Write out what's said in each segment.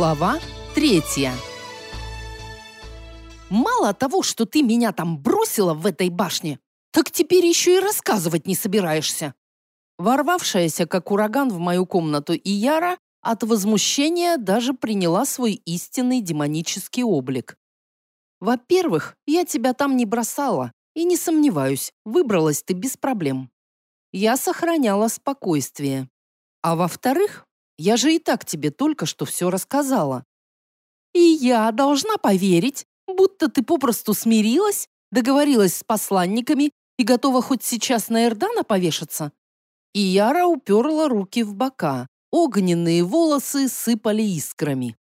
Глава третья. Мало того, что ты меня там бросила в этой башне, так теперь еще и рассказывать не собираешься. Ворвавшаяся, как ураган, в мою комнату Ияра от возмущения даже приняла свой истинный демонический облик. Во-первых, я тебя там не бросала, и не сомневаюсь, выбралась ты без проблем. Я сохраняла спокойствие. А во-вторых, я же и так тебе только что все рассказала. И я должна поверить, будто ты попросту смирилась, договорилась с посланниками и готова хоть сейчас на Эрдана повешаться. И Яра уперла руки в бока. Огненные волосы сыпали искрами.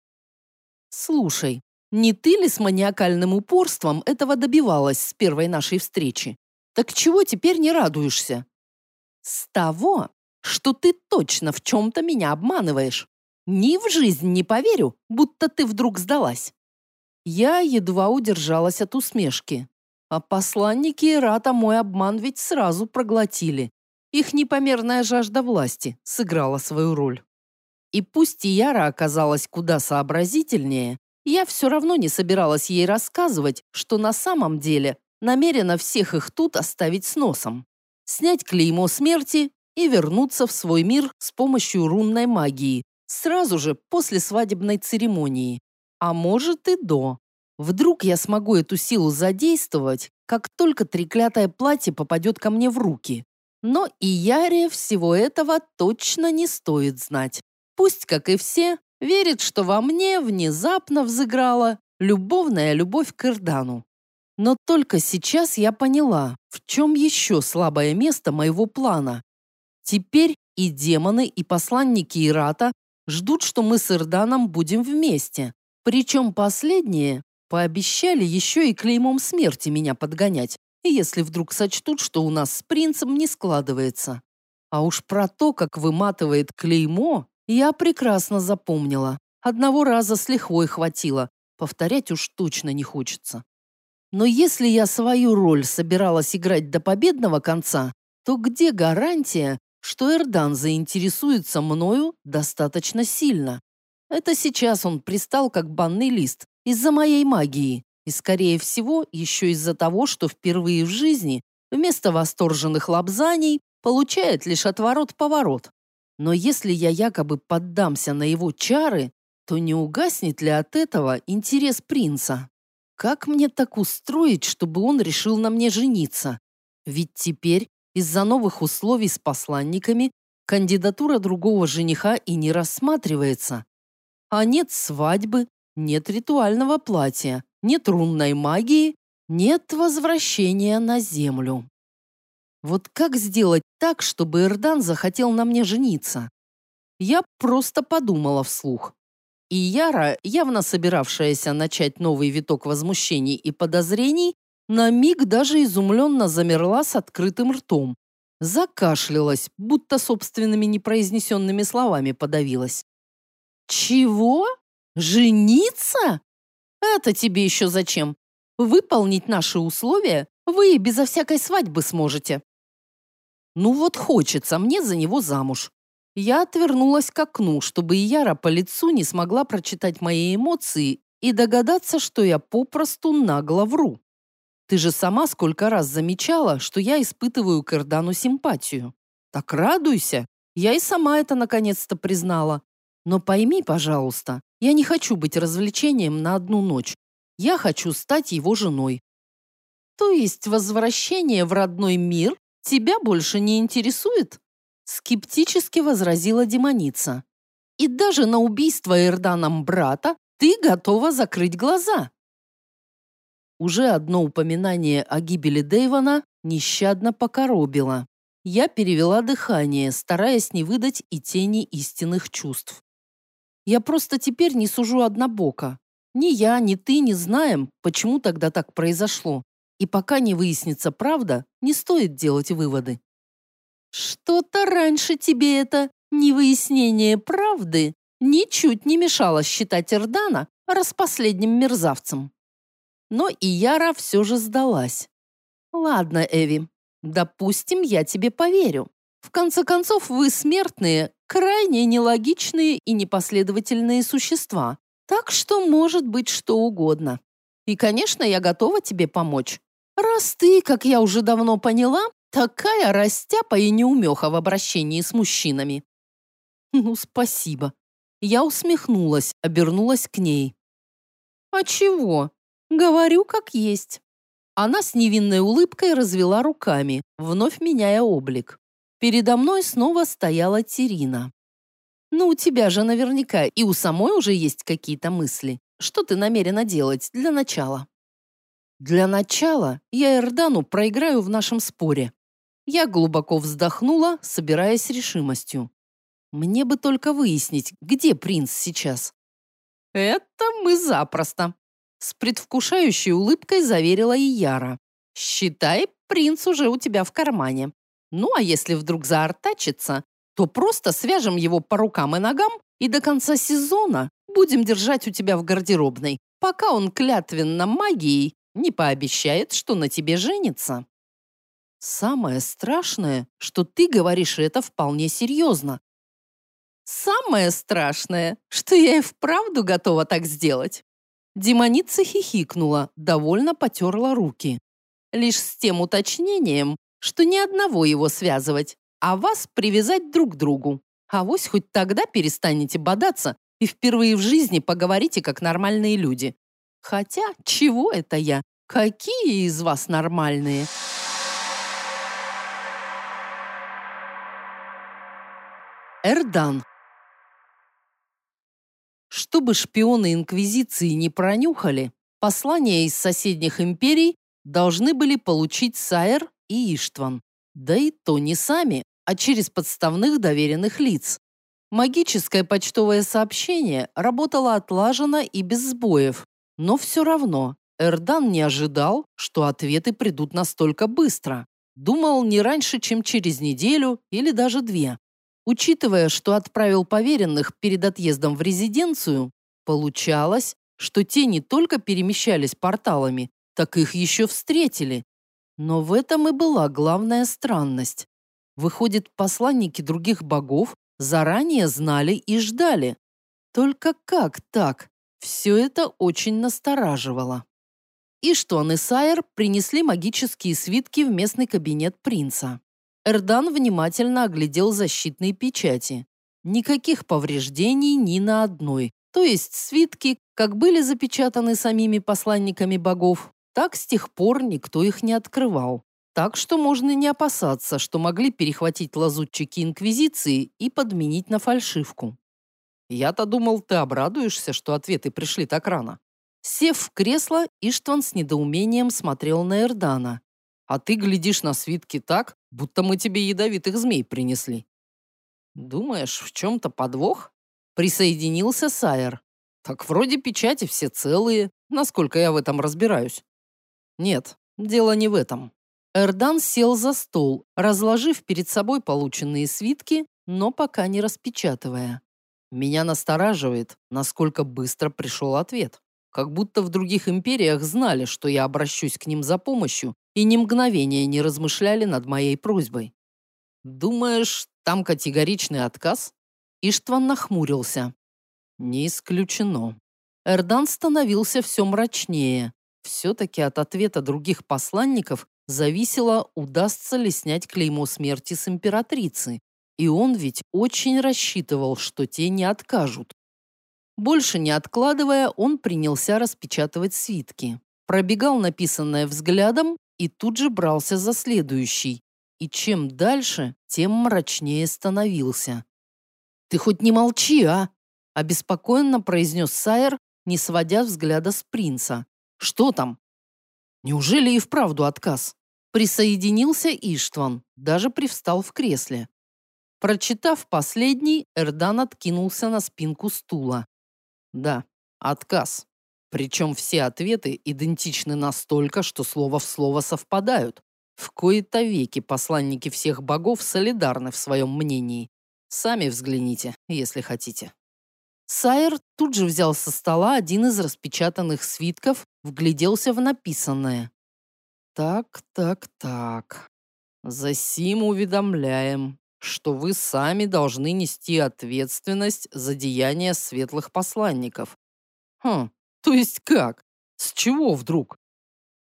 Слушай, не ты ли с маниакальным упорством этого добивалась с первой нашей встречи? Так чего теперь не радуешься? С того, что ты точно в чем-то меня обманываешь. Ни в жизнь не поверю, будто ты вдруг сдалась. Я едва удержалась от усмешки. А посланники Ирата мой обман ведь сразу проглотили. Их непомерная жажда власти сыграла свою роль. И пусть Яра оказалась куда сообразительнее, я все равно не собиралась ей рассказывать, что на самом деле намерена всех их тут оставить с носом. Снять клеймо смерти и вернуться в свой мир с помощью рунной магии, сразу же после свадебной церемонии. А может и до. Вдруг я смогу эту силу задействовать, как только треклятое платье попадет ко мне в руки. Но и Яре всего этого точно не стоит знать. Пусть, как и все, верит, что во мне внезапно взыграла любовная любовь к Ирдану. Но только сейчас я поняла, в чем еще слабое место моего плана. Теперь и демоны, и посланники Ирата ждут, что мы с Ирданом будем вместе. Причем последние пообещали еще и клеймом смерти меня подгонять, если вдруг сочтут, что у нас с принцем не складывается. А уж про то, как выматывает клеймо, я прекрасно запомнила. Одного раза с лихвой хватило, повторять уж точно не хочется. Но если я свою роль собиралась играть до победного конца, то где гарантия, что Эрдан заинтересуется мною достаточно сильно. Это сейчас он пристал как банный лист из-за моей магии и, скорее всего, еще из-за того, что впервые в жизни вместо восторженных лапзаний получает лишь отворот-поворот. Но если я якобы поддамся на его чары, то не угаснет ли от этого интерес принца? Как мне так устроить, чтобы он решил на мне жениться? Ведь теперь из-за новых условий с посланниками кандидатура другого жениха и не рассматривается. А нет свадьбы, нет ритуального платья, нет рунной магии, нет возвращения на землю. Вот как сделать так, чтобы Эрдан захотел на мне жениться? Я просто подумала вслух. И Яра, явно собиравшаяся начать новый виток возмущений и подозрений, на миг даже изумленно замерла с открытым ртом. Закашлялась, будто собственными непроизнесенными словами подавилась. «Чего? Жениться? Это тебе еще зачем? Выполнить наши условия вы и безо всякой свадьбы сможете». «Ну вот хочется мне за него замуж». Я отвернулась к окну, чтобы Яра по лицу не смогла прочитать мои эмоции и догадаться, что я попросту нагло вру. Ты же сама сколько раз замечала, что я испытываю к Эрдану симпатию. Так радуйся. Я и сама это наконец-то признала. Но пойми, пожалуйста, я не хочу быть развлечением на одну ночь. Я хочу стать его женой. То есть возвращение в родной мир тебя больше не интересует? Скептически возразила демоница. И даже на убийство Эрданом брата ты готова закрыть глаза. Уже одно упоминание о гибели Дэйвона нещадно покоробило. Я перевела дыхание, стараясь не выдать и тени истинных чувств. Я просто теперь не сужу однобоко. Ни я, ни ты не знаем, почему тогда так произошло. И пока не выяснится правда, не стоит делать выводы. Что-то раньше тебе это невыяснение правды ничуть не мешало считать Эрдана распоследним мерзавцем. Но и Яра все же сдалась. «Ладно, Эви, допустим, я тебе поверю. В конце концов, вы смертные, крайне нелогичные и непоследовательные существа, Так что может быть что угодно. И, конечно, я готова тебе помочь. Раз ты, как я уже давно поняла, такая растяпа и неумеха в обращении с мужчинами. Ну, спасибо. Я усмехнулась, обернулась к ней. А чего? Говорю, как есть. Она с невинной улыбкой развела руками, вновь меняя облик. Передо мной снова стояла Терина. «Ну, у тебя же наверняка и у самой уже есть какие-то мысли. Что ты намерена делать для начала?» «Для начала я Эрдану проиграю в нашем споре». Я глубоко вздохнула, собираясь решимостью. Мне бы только выяснить, где принц сейчас. «Это мы запросто», с предвкушающей улыбкой заверила и Яра. «Считай, принц уже у тебя в кармане. Ну, а если вдруг заортачится, то просто свяжем его по рукам и ногам и до конца сезона будем держать у тебя в гардеробной, пока он клятвенно магией не пообещает, что на тебе женится». «Самое страшное, что ты говоришь это вполне серьезно». «Самое страшное, что я и вправду готова так сделать. Демоница хихикнула, довольно потерла руки. Лишь с тем уточнением, что ни одного его связывать, а вас привязать друг к другу. А вось хоть тогда перестанете бодаться и впервые в жизни поговорите как нормальные люди. Хотя, чего это я? Какие из вас нормальные? Эрдан чтобы шпионы Инквизиции не пронюхали, послания из соседних империй должны были получить Сайер и Иштван. Да и то не сами, а через подставных доверенных лиц. Магическое почтовое сообщение работало отлаженно и без сбоев, но все равно Эрдан не ожидал, что ответы придут настолько быстро. Думал не раньше, чем через неделю или даже две. Учитывая, что отправил поверенных перед отъездом в резиденцию, получалось, что те не только перемещались порталами, так их еще встретили. Но в этом и была главная странность. Выходит, посланники других богов заранее знали и ждали. Только как так? Все это очень настораживало. Иштван и Сайер принесли магические свитки в местный кабинет принца. Эрдан внимательно оглядел защитные печати. Никаких повреждений ни на одной. То есть свитки, как были запечатаны самими посланниками богов, так с тех пор никто их не открывал. Так что можно не опасаться, что могли перехватить лазутчики Инквизиции и подменить на фальшивку. Я-то думал, ты обрадуешься, что ответы пришли так рано. Сев в кресло, Иштван с недоумением смотрел на Эрдана. А ты глядишь на свитки так, будто мы тебе ядовитых змей принесли. Думаешь, в чем-то подвох? Присоединился Сайер. Так вроде печати все целые, насколько я в этом разбираюсь. Нет, дело не в этом. Эрдан сел за стол, разложив перед собой полученные свитки, но пока не распечатывая. Меня настораживает, насколько быстро пришел ответ. Как будто в других империях знали, что я обращусь к ним за помощью и ни мгновения не размышляли над моей просьбой. «Думаешь, там категоричный отказ?» Иштван нахмурился. «Не исключено». Эрдан становился все мрачнее. Все-таки от ответа других посланников зависело, удастся ли снять клеймо смерти с императрицы. И он ведь очень рассчитывал, что те не откажут. Больше не откладывая, он принялся распечатывать свитки. Пробегал написанное взглядом и тут же брался за следующий. И чем дальше, тем мрачнее становился. «Ты хоть не молчи, а!» обеспокоенно произнес Сайер, не сводя взгляда с принца. «Что там?» «Неужели и вправду отказ?» Присоединился Иштван, даже привстал в кресле. Прочитав последний, Эрдан откинулся на спинку стула. «Да, отказ. Причем все ответы идентичны настолько, что слово в слово совпадают. В кои-то веки посланники всех богов солидарны в своем мнении. Сами взгляните, если хотите. Сайер тут же взял со стола один из распечатанных свитков, вгляделся в написанное. Так, так, так. За сим уведомляем, что вы сами должны нести ответственность за деяния светлых посланников, Хм, то есть как? С чего вдруг?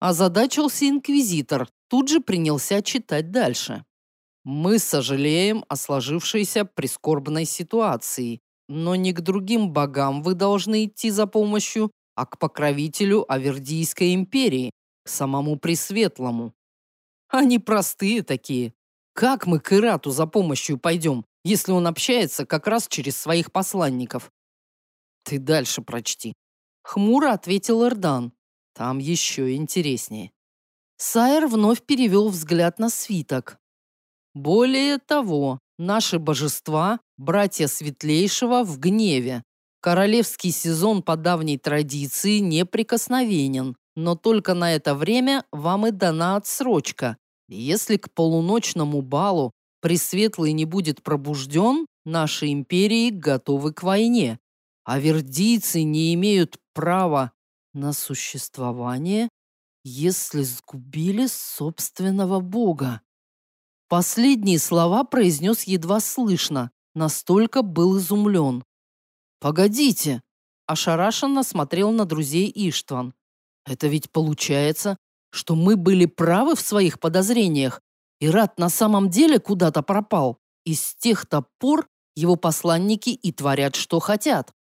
Озадачился инквизитор, тут же принялся читать дальше. Мы сожалеем о сложившейся прискорбной ситуации, но не к другим богам вы должны идти за помощью, а к покровителю Авердийской империи, к самому Пресветлому. Они простые такие. Как мы к Ирату за помощью пойдем, если он общается как раз через своих посланников? Ты дальше прочти. Хмуро ответил Эрдан. Там еще интереснее. Сайер вновь перевел взгляд на свиток. Более того, наши божества, братья Светлейшего, в гневе. Королевский сезон по давней традиции неприкосновенен, но только на это время вам и дана отсрочка. Если к полуночному балу Пресветлый не будет пробужден, наши империи готовы к войне, а вердийцы не имеют права на существование, если сгубили собственного бога. Последние слова произнес едва слышно, настолько был изумлен. «Погодите!» – ошарашенно смотрел на друзей Иштван. «Это ведь получается, что мы были правы в своих подозрениях, и Рад на самом деле куда-то пропал, и с тех-то пор его посланники и творят, что хотят.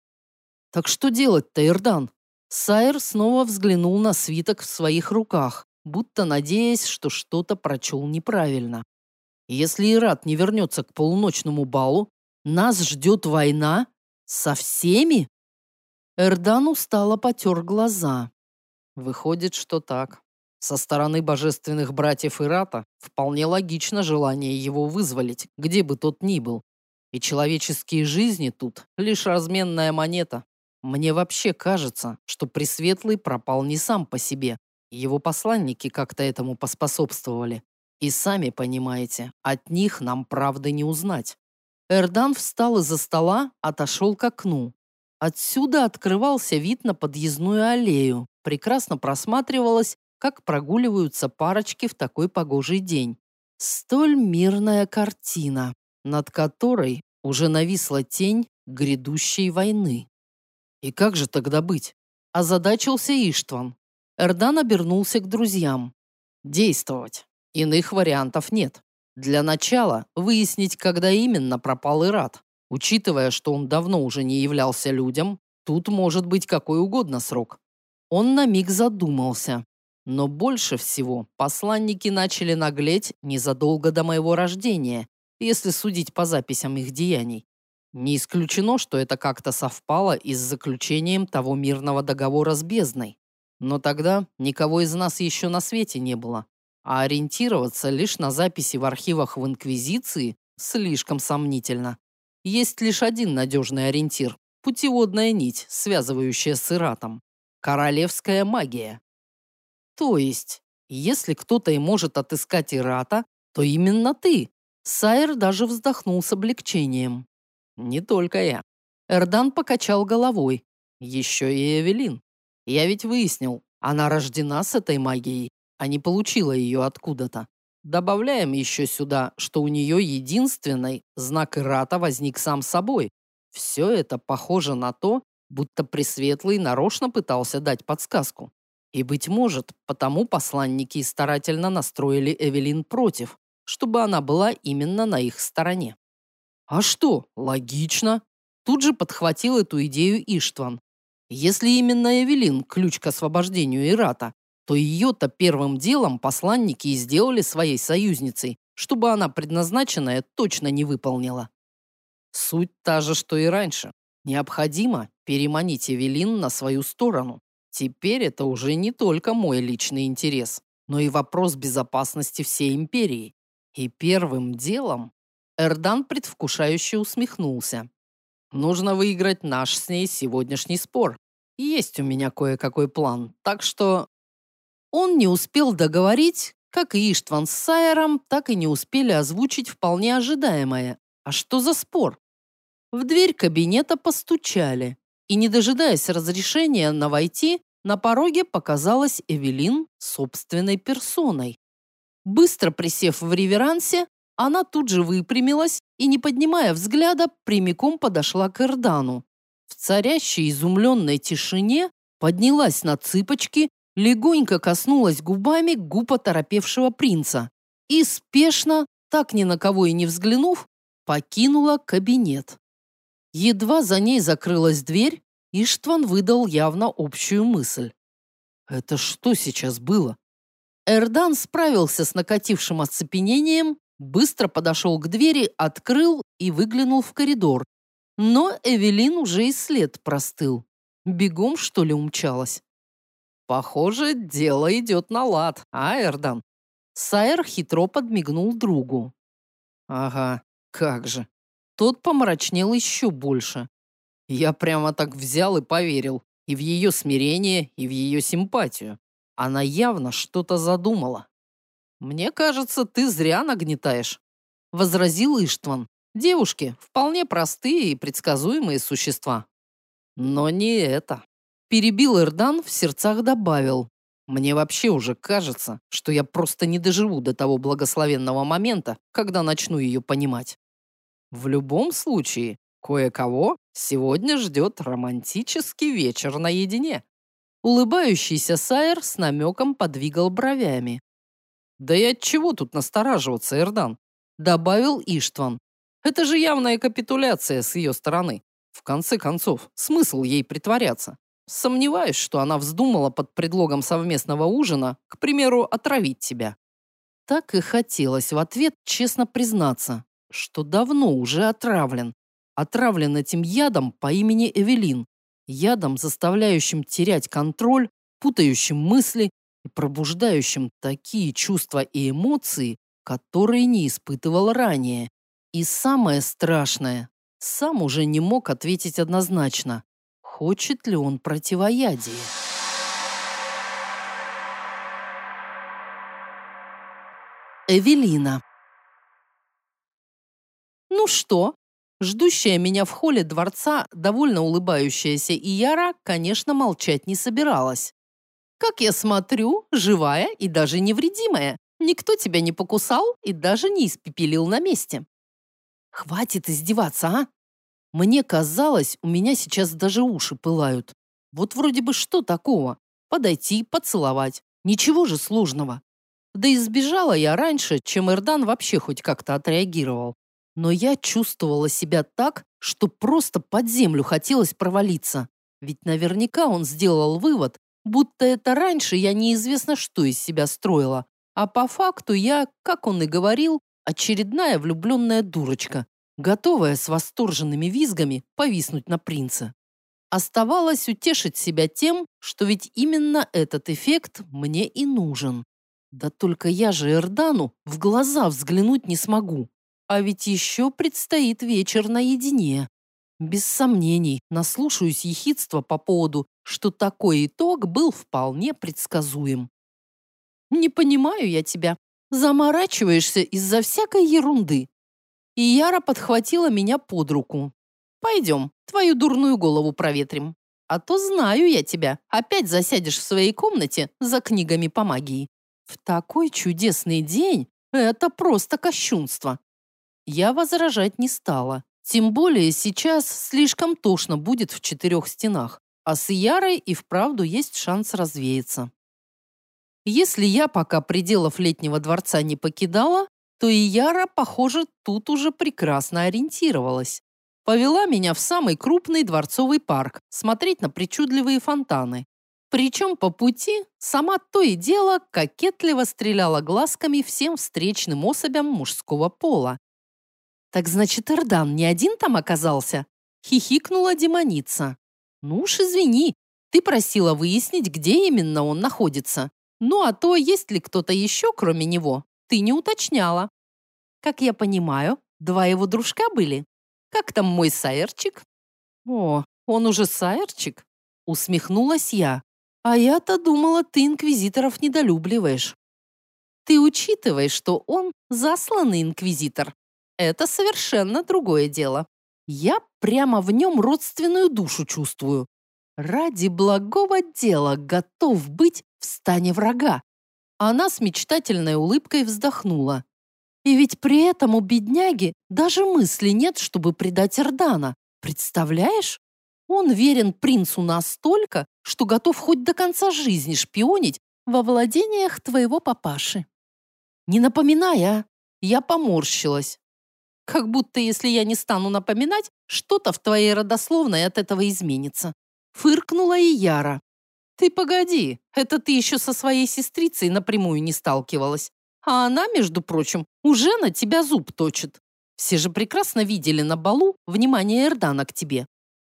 Так что делать-то, Ирдан?» Сайер снова взглянул на свиток в своих руках, будто надеясь, что что-то прочел неправильно. Если Ират не вернется к полуночному балу, нас ждет война со всеми? Эрдан устало потер глаза. Выходит, что так. Со стороны божественных братьев Ирата вполне логично желание его вызволить, где бы тот ни был. И человеческие жизни тут лишь разменная монета. Мне вообще кажется, что Пресветлый пропал не сам по себе. Его посланники как-то этому поспособствовали. И сами понимаете, от них нам правды не узнать. Эрдан встал из-за стола, отошел к окну. Отсюда открывался вид на подъездную аллею. Прекрасно просматривалось, как прогуливаются парочки в такой погожий день. Столь мирная картина, над которой уже нависла тень грядущей войны. И как же тогда быть? Озадачился Иштван. Эрдан обернулся к друзьям. Действовать. Иных вариантов нет. Для начала выяснить, когда именно пропал Ират. Учитывая, что он давно уже не являлся людям, тут может быть какой угодно срок. Он на миг задумался. Но больше всего посланники начали наглеть незадолго до моего рождения, если судить по записям их деяний. Не исключено, что это как-то совпало и с заключением того мирного договора с бездной. Но тогда никого из нас еще на свете не было а ориентироваться лишь на записи в архивах в Инквизиции слишком сомнительно. Есть лишь один надежный ориентир – путеводная нить, связывающая с Иратом. Королевская магия. То есть, если кто-то и может отыскать Ирата, то именно ты. Сайер даже вздохнул с облегчением. Не только я. Эрдан покачал головой. Еще и Эвелин. Я ведь выяснил, она рождена с этой магией а не получила ее откуда-то. Добавляем еще сюда, что у нее единственный знак Ирата возник сам собой. Все это похоже на то, будто Пресветлый нарочно пытался дать подсказку. И, быть может, потому посланники старательно настроили Эвелин против, чтобы она была именно на их стороне. А что, логично. Тут же подхватил эту идею Иштван. Если именно Эвелин – ключ к освобождению Ирата, то ее-то первым делом посланники и сделали своей союзницей, чтобы она предназначенное точно не выполнила. Суть та же, что и раньше. Необходимо переманить Эвелин на свою сторону. Теперь это уже не только мой личный интерес, но и вопрос безопасности всей империи. И первым делом Эрдан предвкушающе усмехнулся. Нужно выиграть наш с ней сегодняшний спор. Есть у меня кое-какой план, так что он не успел договорить, как и Иштван с Сайером, так и не успели озвучить вполне ожидаемое. А что за спор? В дверь кабинета постучали, и, не дожидаясь разрешения на войти, на пороге показалась Эвелин собственной персоной. Быстро присев в реверансе, она тут же выпрямилась и, не поднимая взгляда, прямиком подошла к Эрдану. в царящей изумленной тишине поднялась на цыпочки, легонько коснулась губами губ оторопевшего принца и спешно, так ни на кого и не взглянув, покинула кабинет. Едва за ней закрылась дверь, Иштван выдал явно общую мысль. «Это что сейчас было?» Эрдан справился с накатившим оцепенением, быстро подошел к двери, открыл и выглянул в коридор. Но Эвелин уже и след простыл. Бегом, что ли, умчалась? Похоже, дело идет на лад, а, Эрдан? Сайер хитро подмигнул другу. Ага, как же. Тот помрачнел еще больше. Я прямо так взял и поверил. И в ее смирение, и в ее симпатию. Она явно что-то задумала. «Мне кажется, ты зря нагнетаешь», — возразил Иштван. «Девушки — вполне простые и предсказуемые существа». «Но не это», — перебил Эрдан, в сердцах добавил. «Мне вообще уже кажется, что я просто не доживу до того благословенного момента, когда начну ее понимать». В любом случае, кое-кого сегодня ждет романтический вечер наедине. Улыбающийся Сайер с намеком подвигал бровями. «Да и от чего тут настораживаться, Эрдан?» Добавил Иштван. «Это же явная капитуляция с ее стороны. В конце концов, смысл ей притворяться? Сомневаюсь, что она вздумала под предлогом совместного ужина, к примеру, отравить тебя». Так и хотелось в ответ честно признаться что давно уже отравлен. Отравлен этим ядом по имени Эвелин. Ядом, заставляющим терять контроль, путающим мысли и пробуждающим такие чувства и эмоции, которые не испытывал ранее. И самое страшное, сам уже не мог ответить однозначно, хочет ли он противоядие. Эвелина «Ну что?» Ждущая меня в холле дворца, довольно улыбающаяся Ияра, конечно, молчать не собиралась. «Как я смотрю, живая и даже невредимая. Никто тебя не покусал и даже не испепелил на месте». «Хватит издеваться, а?» Мне казалось, у меня сейчас даже уши пылают. Вот вроде бы что такого? Подойти, поцеловать. Ничего же сложного. Да и сбежала я раньше, чем Эрдан вообще хоть как-то отреагировал но я чувствовала себя так, что просто под землю хотелось провалиться. Ведь наверняка он сделал вывод, будто это раньше я неизвестно что из себя строила, а по факту я, как он и говорил, очередная влюбленная дурочка, готовая с восторженными визгами повиснуть на принца. Оставалось утешить себя тем, что ведь именно этот эффект мне и нужен. Да только я же Эрдану в глаза взглянуть не смогу. А ведь еще предстоит вечер наедине. Без сомнений, наслушаюсь ехидства по поводу, что такой итог был вполне предсказуем. Не понимаю я тебя. Заморачиваешься из-за всякой ерунды. И Яра подхватила меня под руку. Пойдем, твою дурную голову проветрим. А то знаю я тебя. Опять засядешь в своей комнате за книгами по магии. В такой чудесный день это просто кощунство. Я возражать не стала. Тем более сейчас слишком тошно будет в четырех стенах, а с Ярой и вправду есть шанс развеяться. Если я пока пределов летнего дворца не покидала, то и Яра, похоже, тут уже прекрасно ориентировалась. Повела меня в самый крупный дворцовый парк, смотреть на причудливые фонтаны. Причем по пути сама то и дело кокетливо стреляла глазками всем встречным особям мужского пола, «Так значит, Эрдан не один там оказался?» Хихикнула демоница. «Ну уж извини, ты просила выяснить, где именно он находится. Ну а то, есть ли кто-то еще, кроме него, ты не уточняла. Как я понимаю, два его дружка были? Как там мой сайерчик?» «О, он уже сайерчик?» Усмехнулась я. «А я-то думала, ты инквизиторов недолюбливаешь». «Ты учитывай, что он засланный инквизитор, это совершенно другое дело. Я прямо в нем родственную душу чувствую. Ради благого дела готов быть в стане врага. Она с мечтательной улыбкой вздохнула. И ведь при этом у бедняги даже мысли нет, чтобы предать Эрдана. Представляешь? Он верен принцу настолько, что готов хоть до конца жизни шпионить во владениях твоего папаши. Не напоминай, а? Я поморщилась. Как будто если я не стану напоминать, что-то в твоей родословной от этого изменится. Фыркнула и Яра. Ты погоди, это ты еще со своей сестрицей напрямую не сталкивалась. А она, между прочим, уже на тебя зуб точит. Все же прекрасно видели на балу внимание Эрдана к тебе.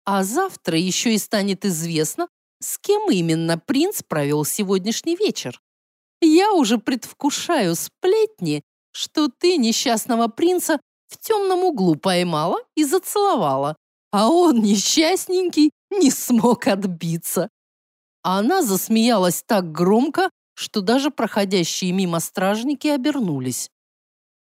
А завтра еще и станет известно, с кем именно принц провел сегодняшний вечер. Я уже предвкушаю сплетни, что ты несчастного принца в темном углу поймала и зацеловала, а он, несчастненький, не смог отбиться. Она засмеялась так громко, что даже проходящие мимо стражники обернулись.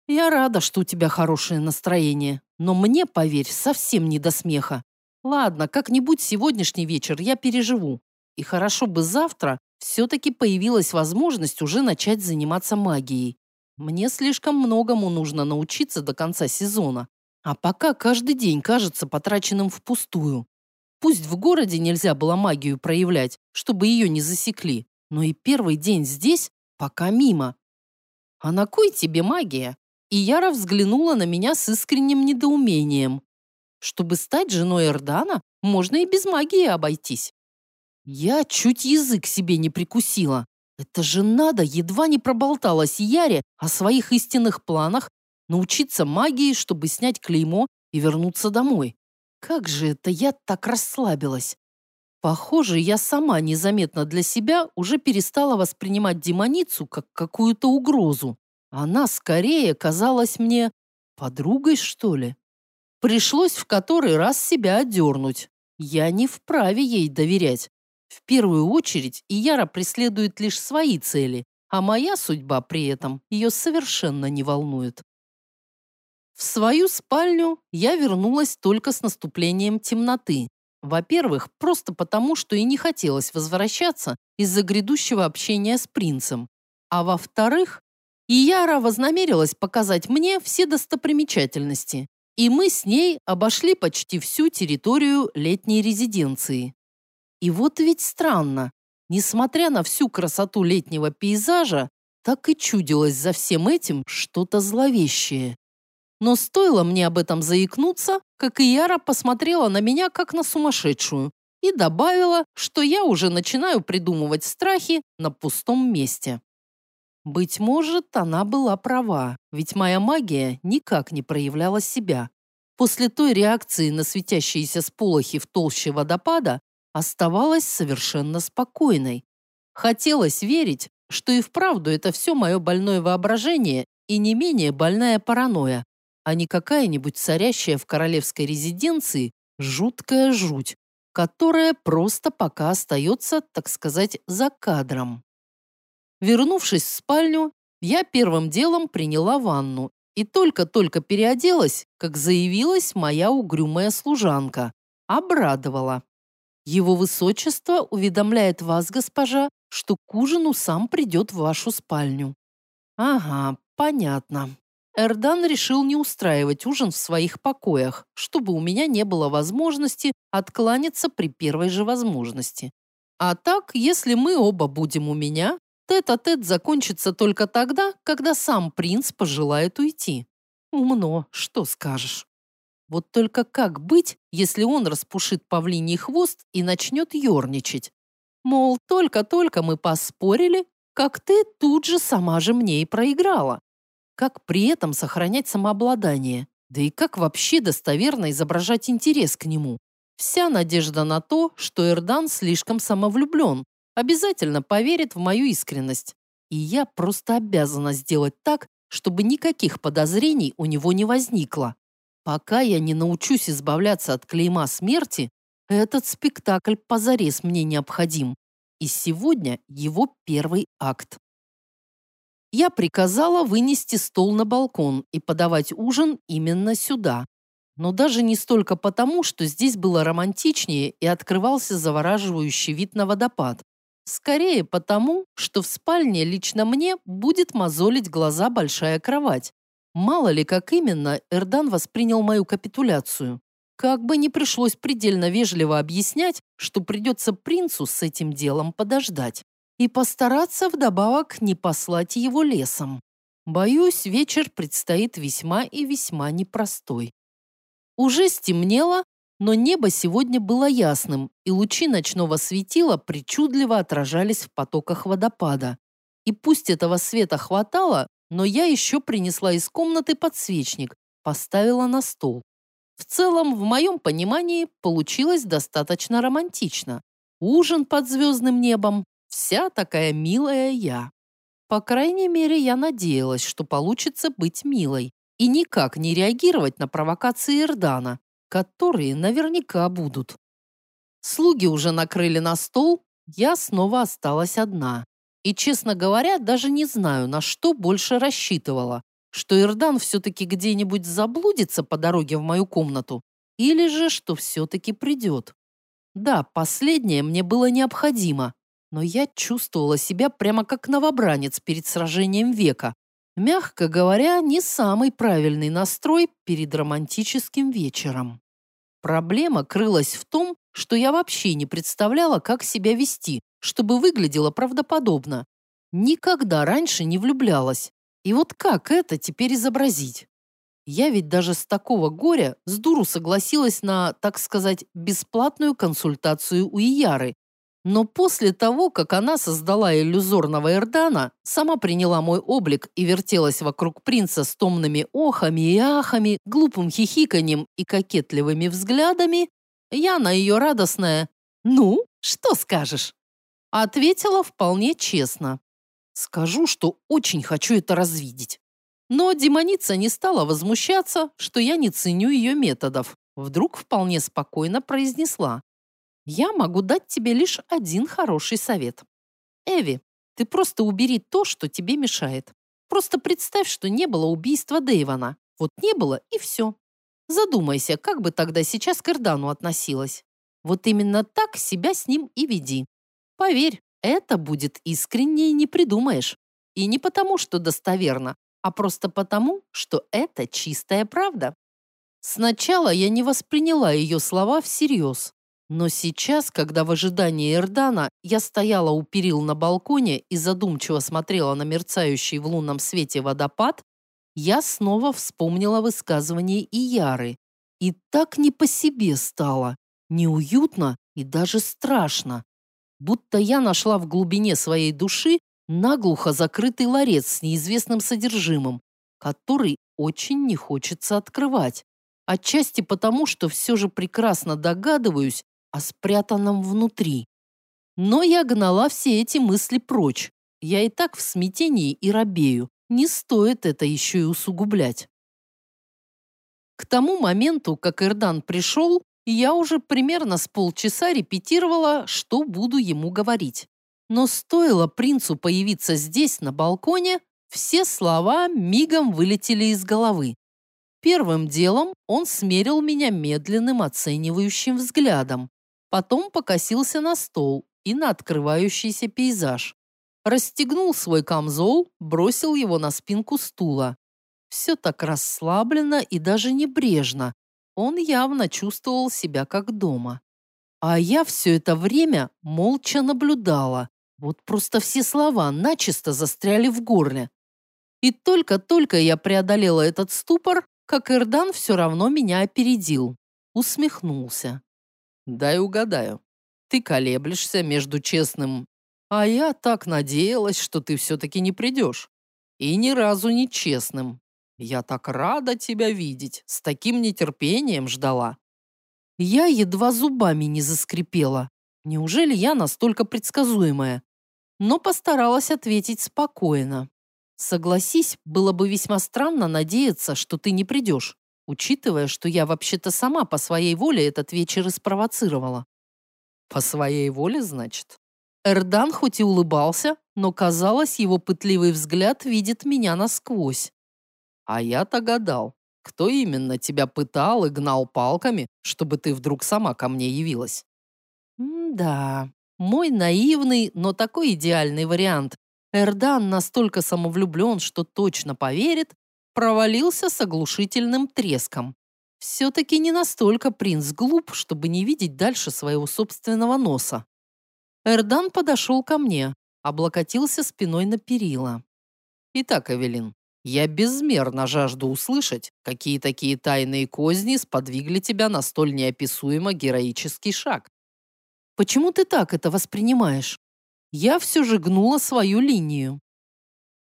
«Я рада, что у тебя хорошее настроение, но мне, поверь, совсем не до смеха. Ладно, как-нибудь сегодняшний вечер я переживу. И хорошо бы завтра все-таки появилась возможность уже начать заниматься магией. Мне слишком многому нужно научиться до конца сезона. А пока каждый день кажется потраченным впустую. Пусть в городе нельзя было магию проявлять, чтобы ее не засекли, но и первый день здесь пока мимо. А на кой тебе магия? И Яра взглянула на меня с искренним недоумением. Чтобы стать женой Эрдана, можно и без магии обойтись. Я чуть язык себе не прикусила. Это же надо, едва не проболталась Яре о своих истинных планах научиться магии, чтобы снять клеймо и вернуться домой. Как же это я так расслабилась? Похоже, я сама незаметно для себя уже перестала воспринимать демоницу как какую-то угрозу. Она скорее казалась мне подругой, что ли. Пришлось в который раз себя одернуть. Я не вправе ей доверять. В первую очередь Ияра преследует лишь свои цели, а моя судьба при этом ее совершенно не волнует. В свою спальню я вернулась только с наступлением темноты. Во-первых, просто потому, что и не хотелось возвращаться из-за грядущего общения с принцем. А во-вторых, Ияра вознамерилась показать мне все достопримечательности, и мы с ней обошли почти всю территорию летней резиденции. И вот ведь странно, несмотря на всю красоту летнего пейзажа, так и чудилось за всем этим что-то зловещее. Но стоило мне об этом заикнуться, как Ияра посмотрела на меня как на сумасшедшую и добавила, что я уже начинаю придумывать страхи на пустом месте. Быть может, она была права, ведь моя магия никак не проявляла себя. После той реакции на светящиеся сполохи в толще водопада оставалась совершенно спокойной. Хотелось верить, что и вправду это все мое больное воображение и не менее больная паранойя, а не какая-нибудь царящая в королевской резиденции жуткая жуть, которая просто пока остается, так сказать, за кадром. Вернувшись в спальню, я первым делом приняла ванну и только-только переоделась, как заявилась моя угрюмая служанка. Обрадовала. Его высочество уведомляет вас, госпожа, что к ужину сам придет в вашу спальню. Ага, понятно. Эрдан решил не устраивать ужин в своих покоях, чтобы у меня не было возможности откланяться при первой же возможности. А так, если мы оба будем у меня, тет-а-тет -тет закончится только тогда, когда сам принц пожелает уйти. Умно, что скажешь. Вот только как быть, если он распушит павлиний хвост и начнет ерничать? Мол, только-только мы поспорили, как ты тут же сама же мне и проиграла. Как при этом сохранять самообладание? Да и как вообще достоверно изображать интерес к нему? Вся надежда на то, что Эрдан слишком самовлюблен, обязательно поверит в мою искренность. И я просто обязана сделать так, чтобы никаких подозрений у него не возникло. Пока я не научусь избавляться от клейма смерти, этот спектакль позарез мне необходим. И сегодня его первый акт. Я приказала вынести стол на балкон и подавать ужин именно сюда. Но даже не столько потому, что здесь было романтичнее и открывался завораживающий вид на водопад. Скорее потому, что в спальне лично мне будет мозолить глаза большая кровать, Мало ли, как именно Эрдан воспринял мою капитуляцию. Как бы ни пришлось предельно вежливо объяснять, что придется принцу с этим делом подождать и постараться вдобавок не послать его лесом. Боюсь, вечер предстоит весьма и весьма непростой. Уже стемнело, но небо сегодня было ясным, и лучи ночного светила причудливо отражались в потоках водопада. И пусть этого света хватало, но я еще принесла из комнаты подсвечник, поставила на стол. В целом, в моем понимании, получилось достаточно романтично. Ужин под звездным небом, вся такая милая я. По крайней мере, я надеялась, что получится быть милой и никак не реагировать на провокации Ирдана, которые наверняка будут. Слуги уже накрыли на стол, я снова осталась одна. И, честно говоря, даже не знаю, на что больше рассчитывала. Что Ирдан все-таки где-нибудь заблудится по дороге в мою комнату, или же что все-таки придет. Да, последнее мне было необходимо, но я чувствовала себя прямо как новобранец перед сражением века. Мягко говоря, не самый правильный настрой перед романтическим вечером. Проблема крылась в том, что я вообще не представляла, как себя вести, чтобы выглядело правдоподобно. Никогда раньше не влюблялась. И вот как это теперь изобразить? Я ведь даже с такого горя с дуру согласилась на, так сказать, бесплатную консультацию у Ияры, но после того, как она создала иллюзорного Эрдана, сама приняла мой облик и вертелась вокруг принца с томными охами и ахами, глупым хихиканьем и кокетливыми взглядами, я на ее радостное «Ну, что скажешь?» Ответила вполне честно. Скажу, что очень хочу это развидеть. Но демоница не стала возмущаться, что я не ценю ее методов. Вдруг вполне спокойно произнесла. Я могу дать тебе лишь один хороший совет. Эви, ты просто убери то, что тебе мешает. Просто представь, что не было убийства Дэйвана. Вот не было и все. Задумайся, как бы тогда сейчас к Эрдану относилась. Вот именно так себя с ним и веди. Поверь, это будет искренне не придумаешь. И не потому, что достоверно, а просто потому, что это чистая правда. Сначала я не восприняла ее слова всерьез, но сейчас, когда в ожидании Эрдана я стояла у перил на балконе и задумчиво смотрела на мерцающий в лунном свете водопад, я снова вспомнила высказывание Ияры. И так не по себе стало, неуютно и даже страшно. Будто я нашла в глубине своей души наглухо закрытый ларец с неизвестным содержимым, который очень не хочется открывать. Отчасти потому, что все же прекрасно догадываюсь, о спрятанном внутри. Но я гнала все эти мысли прочь. Я и так в смятении и робею. Не стоит это еще и усугублять. К тому моменту, как Эрдан пришел, я уже примерно с полчаса репетировала, что буду ему говорить. Но стоило принцу появиться здесь, на балконе, все слова мигом вылетели из головы. Первым делом он смерил меня медленным оценивающим взглядом, Потом покосился на стол и на открывающийся пейзаж. Расстегнул свой камзол, бросил его на спинку стула. Все так расслабленно и даже небрежно. Он явно чувствовал себя как дома. А я все это время молча наблюдала. Вот просто все слова начисто застряли в горле. И только-только я преодолела этот ступор, как Эрдан все равно меня опередил. Усмехнулся. Дай угадаю. Ты колеблешься между честным... А я так надеялась, что ты все-таки не придешь. И ни разу не честным. Я так рада тебя видеть. С таким нетерпением ждала. Я едва зубами не заскрипела. Неужели я настолько предсказуемая? Но постаралась ответить спокойно. Согласись, было бы весьма странно надеяться, что ты не придешь учитывая, что я вообще-то сама по своей воле этот вечер и спровоцировала. По своей воле, значит? Эрдан хоть и улыбался, но, казалось, его пытливый взгляд видит меня насквозь. А я-то гадал, кто именно тебя пытал и гнал палками, чтобы ты вдруг сама ко мне явилась? да, мой наивный, но такой идеальный вариант. Эрдан настолько самовлюблен, что точно поверит, провалился с оглушительным треском. Все-таки не настолько принц глуп, чтобы не видеть дальше своего собственного носа. Эрдан подошел ко мне, облокотился спиной на перила. «Итак, Эвелин, я безмерно жажду услышать, какие такие тайные козни сподвигли тебя на столь неописуемо героический шаг. Почему ты так это воспринимаешь? Я все же гнула свою линию.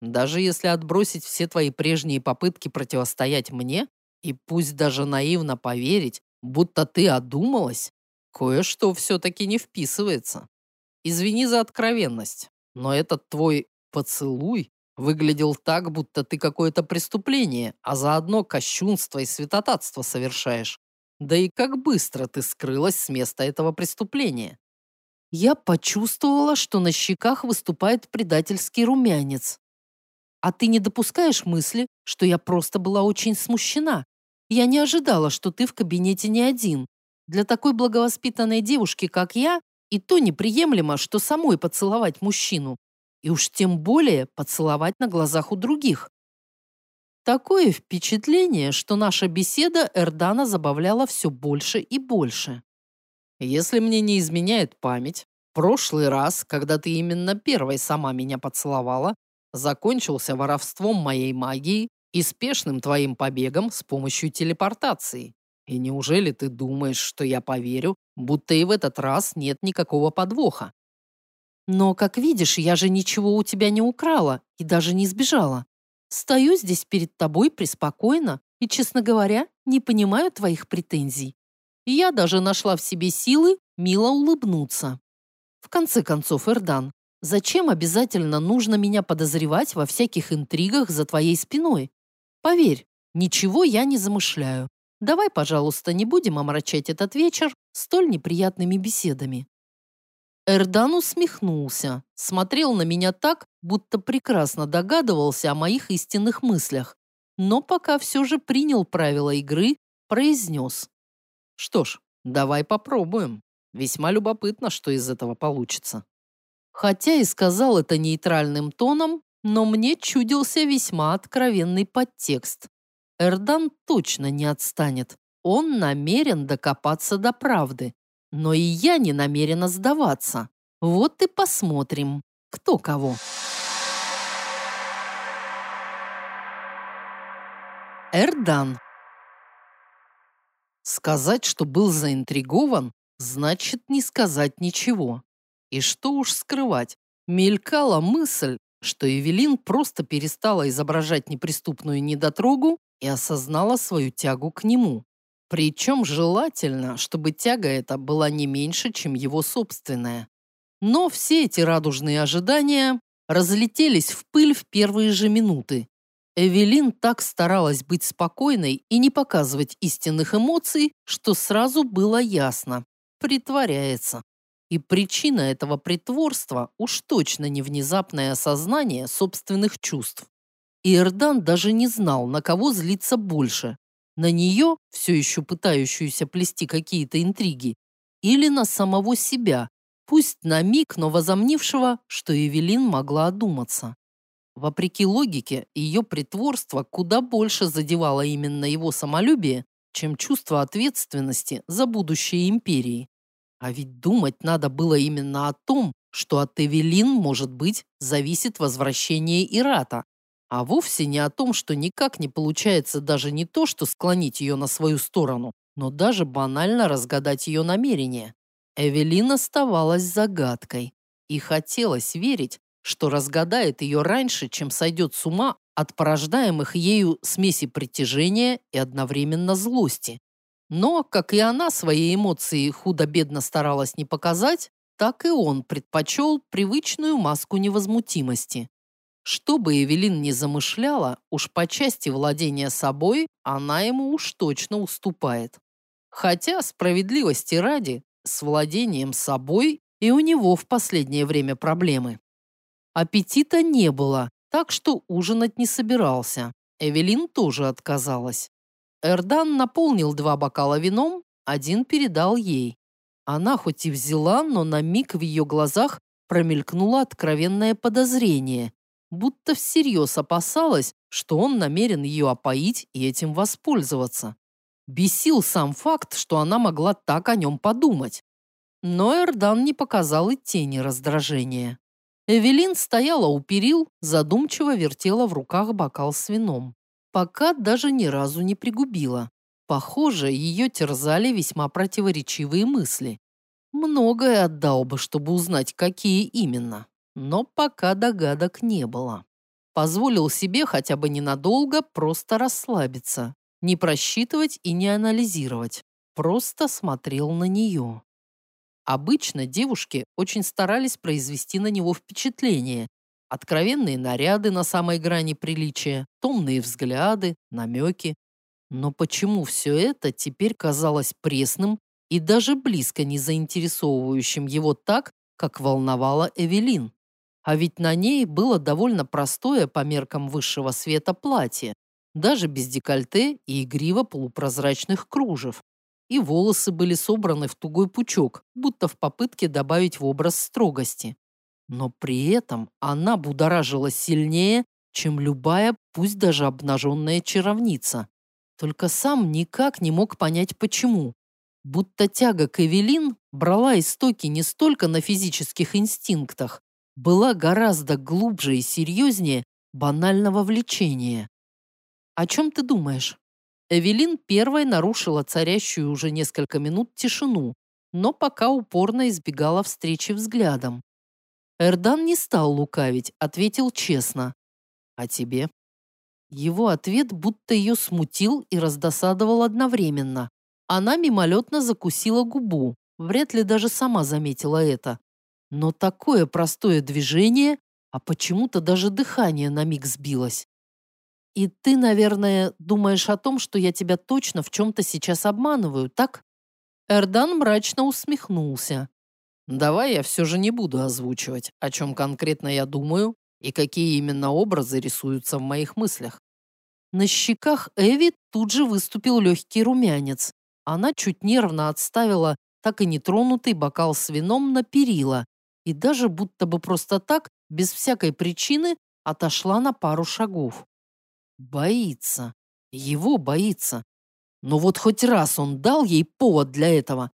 Даже если отбросить все твои прежние попытки противостоять мне, и пусть даже наивно поверить, будто ты одумалась, кое-что все-таки не вписывается. Извини за откровенность, но этот твой поцелуй выглядел так, будто ты какое-то преступление, а заодно кощунство и святотатство совершаешь. Да и как быстро ты скрылась с места этого преступления. Я почувствовала, что на щеках выступает предательский румянец. А ты не допускаешь мысли, что я просто была очень смущена я не ожидала, что ты в кабинете не один. Для такой благовоспитанной девушки, как я, и то неприемлемо, что самой поцеловать мужчину. И уж тем более поцеловать на глазах у других. Такое впечатление, что наша беседа Эрдана забавляла все больше и больше. Если мне не изменяет память, прошлый раз, когда ты именно первой сама меня поцеловала, закончился воровством моей магии и спешным твоим побегом с помощью телепортации. И неужели ты думаешь, что я поверю, будто и в этот раз нет никакого подвоха? Но, как видишь, я же ничего у тебя не украла и даже не сбежала. Стою здесь перед тобой преспокойно и, честно говоря, не понимаю твоих претензий. И я даже нашла в себе силы мило улыбнуться. В конце концов, Эрдан, зачем обязательно нужно меня подозревать во всяких интригах за твоей спиной? Поверь, ничего я не замышляю. Давай, пожалуйста, не будем омрачать этот вечер столь неприятными беседами. Эрдан усмехнулся, смотрел на меня так, будто прекрасно догадывался о моих истинных мыслях, но пока все же принял правила игры, произнес. Что ж, давай попробуем. Весьма любопытно, что из этого получится. Хотя и сказал это нейтральным тоном, но мне чудился весьма откровенный подтекст. Эрдан точно не отстанет. Он намерен докопаться до правды. Но и я не намерена сдаваться. Вот и посмотрим, кто кого. Эрдан. Сказать, что был заинтригован, значит не сказать ничего. И что уж скрывать, мелькала мысль, что Эвелин просто перестала изображать неприступную недотрогу и осознала свою тягу к нему. Причем желательно, чтобы тяга эта была не меньше, чем его собственная. Но все эти радужные ожидания разлетелись в пыль в первые же минуты. Эвелин так старалась быть спокойной и не показывать истинных эмоций, что сразу было ясно – притворяется. И причина этого притворства уж точно не внезапное осознание собственных чувств. И Эрдан даже не знал, на кого злиться больше. На нее, все еще пытающуюся плести какие-то интриги, или на самого себя, пусть на миг, но возомнившего, что Эвелин могла одуматься. Вопреки логике, ее притворство куда больше задевало именно его самолюбие, чем чувство ответственности за будущее империи. А ведь думать надо было именно о том, что от Эвелин, может быть, зависит возвращение Ирата, а вовсе не о том, что никак не получается даже не то, что склонить ее на свою сторону, но даже банально разгадать ее намерения. Эвелин оставалась загадкой, и хотелось верить, что разгадает ее раньше, чем сойдет с ума от порождаемых ею смеси притяжения и одновременно злости. Но, как и она свои эмоции худо-бедно старалась не показать, так и он предпочел привычную маску невозмутимости. Что бы Эвелин не замышляла, уж по части владения собой она ему уж точно уступает. Хотя, справедливости ради, с владением собой и у него в последнее время проблемы. Аппетита не было, так что ужинать не собирался. Эвелин тоже отказалась. Эрдан наполнил два бокала вином, один передал ей. Она хоть и взяла, но на миг в ее глазах промелькнуло откровенное подозрение, будто всерьез опасалась, что он намерен ее опоить и этим воспользоваться. Бесил сам факт, что она могла так о нем подумать. Но Эрдан не показал и тени раздражения. Эвелин стояла у перил, задумчиво вертела в руках бокал с вином. Пока даже ни разу не пригубила. Похоже, ее терзали весьма противоречивые мысли. Многое отдал бы, чтобы узнать, какие именно. Но пока догадок не было. Позволил себе хотя бы ненадолго просто расслабиться. Не просчитывать и не анализировать. Просто смотрел на нее. Обычно девушки очень старались произвести на него впечатление. Откровенные наряды на самой грани приличия, томные взгляды, намеки. Но почему все это теперь казалось пресным и даже близко не заинтересовывающим его так, как волновала Эвелин? А ведь на ней было довольно простое по меркам высшего света платье, даже без декольте и игриво полупрозрачных кружев и волосы были собраны в тугой пучок, будто в попытке добавить в образ строгости. Но при этом она будоражила сильнее, чем любая, пусть даже обнаженная чаровница. Только сам никак не мог понять, почему. Будто тяга к Эвелин брала истоки не столько на физических инстинктах, была гораздо глубже и серьезнее банального влечения. «О чем ты думаешь?» Эвелин первой нарушила царящую уже несколько минут тишину, но пока упорно избегала встречи взглядом. Эрдан не стал лукавить, ответил честно. «А тебе?» Его ответ будто ее смутил и раздосадовал одновременно. Она мимолетно закусила губу, вряд ли даже сама заметила это. Но такое простое движение, а почему-то даже дыхание на миг сбилось. И ты, наверное, думаешь о том, что я тебя точно в чем-то сейчас обманываю, так? Эрдан мрачно усмехнулся. Давай я все же не буду озвучивать, о чем конкретно я думаю и какие именно образы рисуются в моих мыслях. На щеках Эви тут же выступил легкий румянец. Она чуть нервно отставила так и нетронутый бокал с вином на перила и даже будто бы просто так, без всякой причины, отошла на пару шагов. Боится. Его боится. Но вот хоть раз он дал ей повод для этого.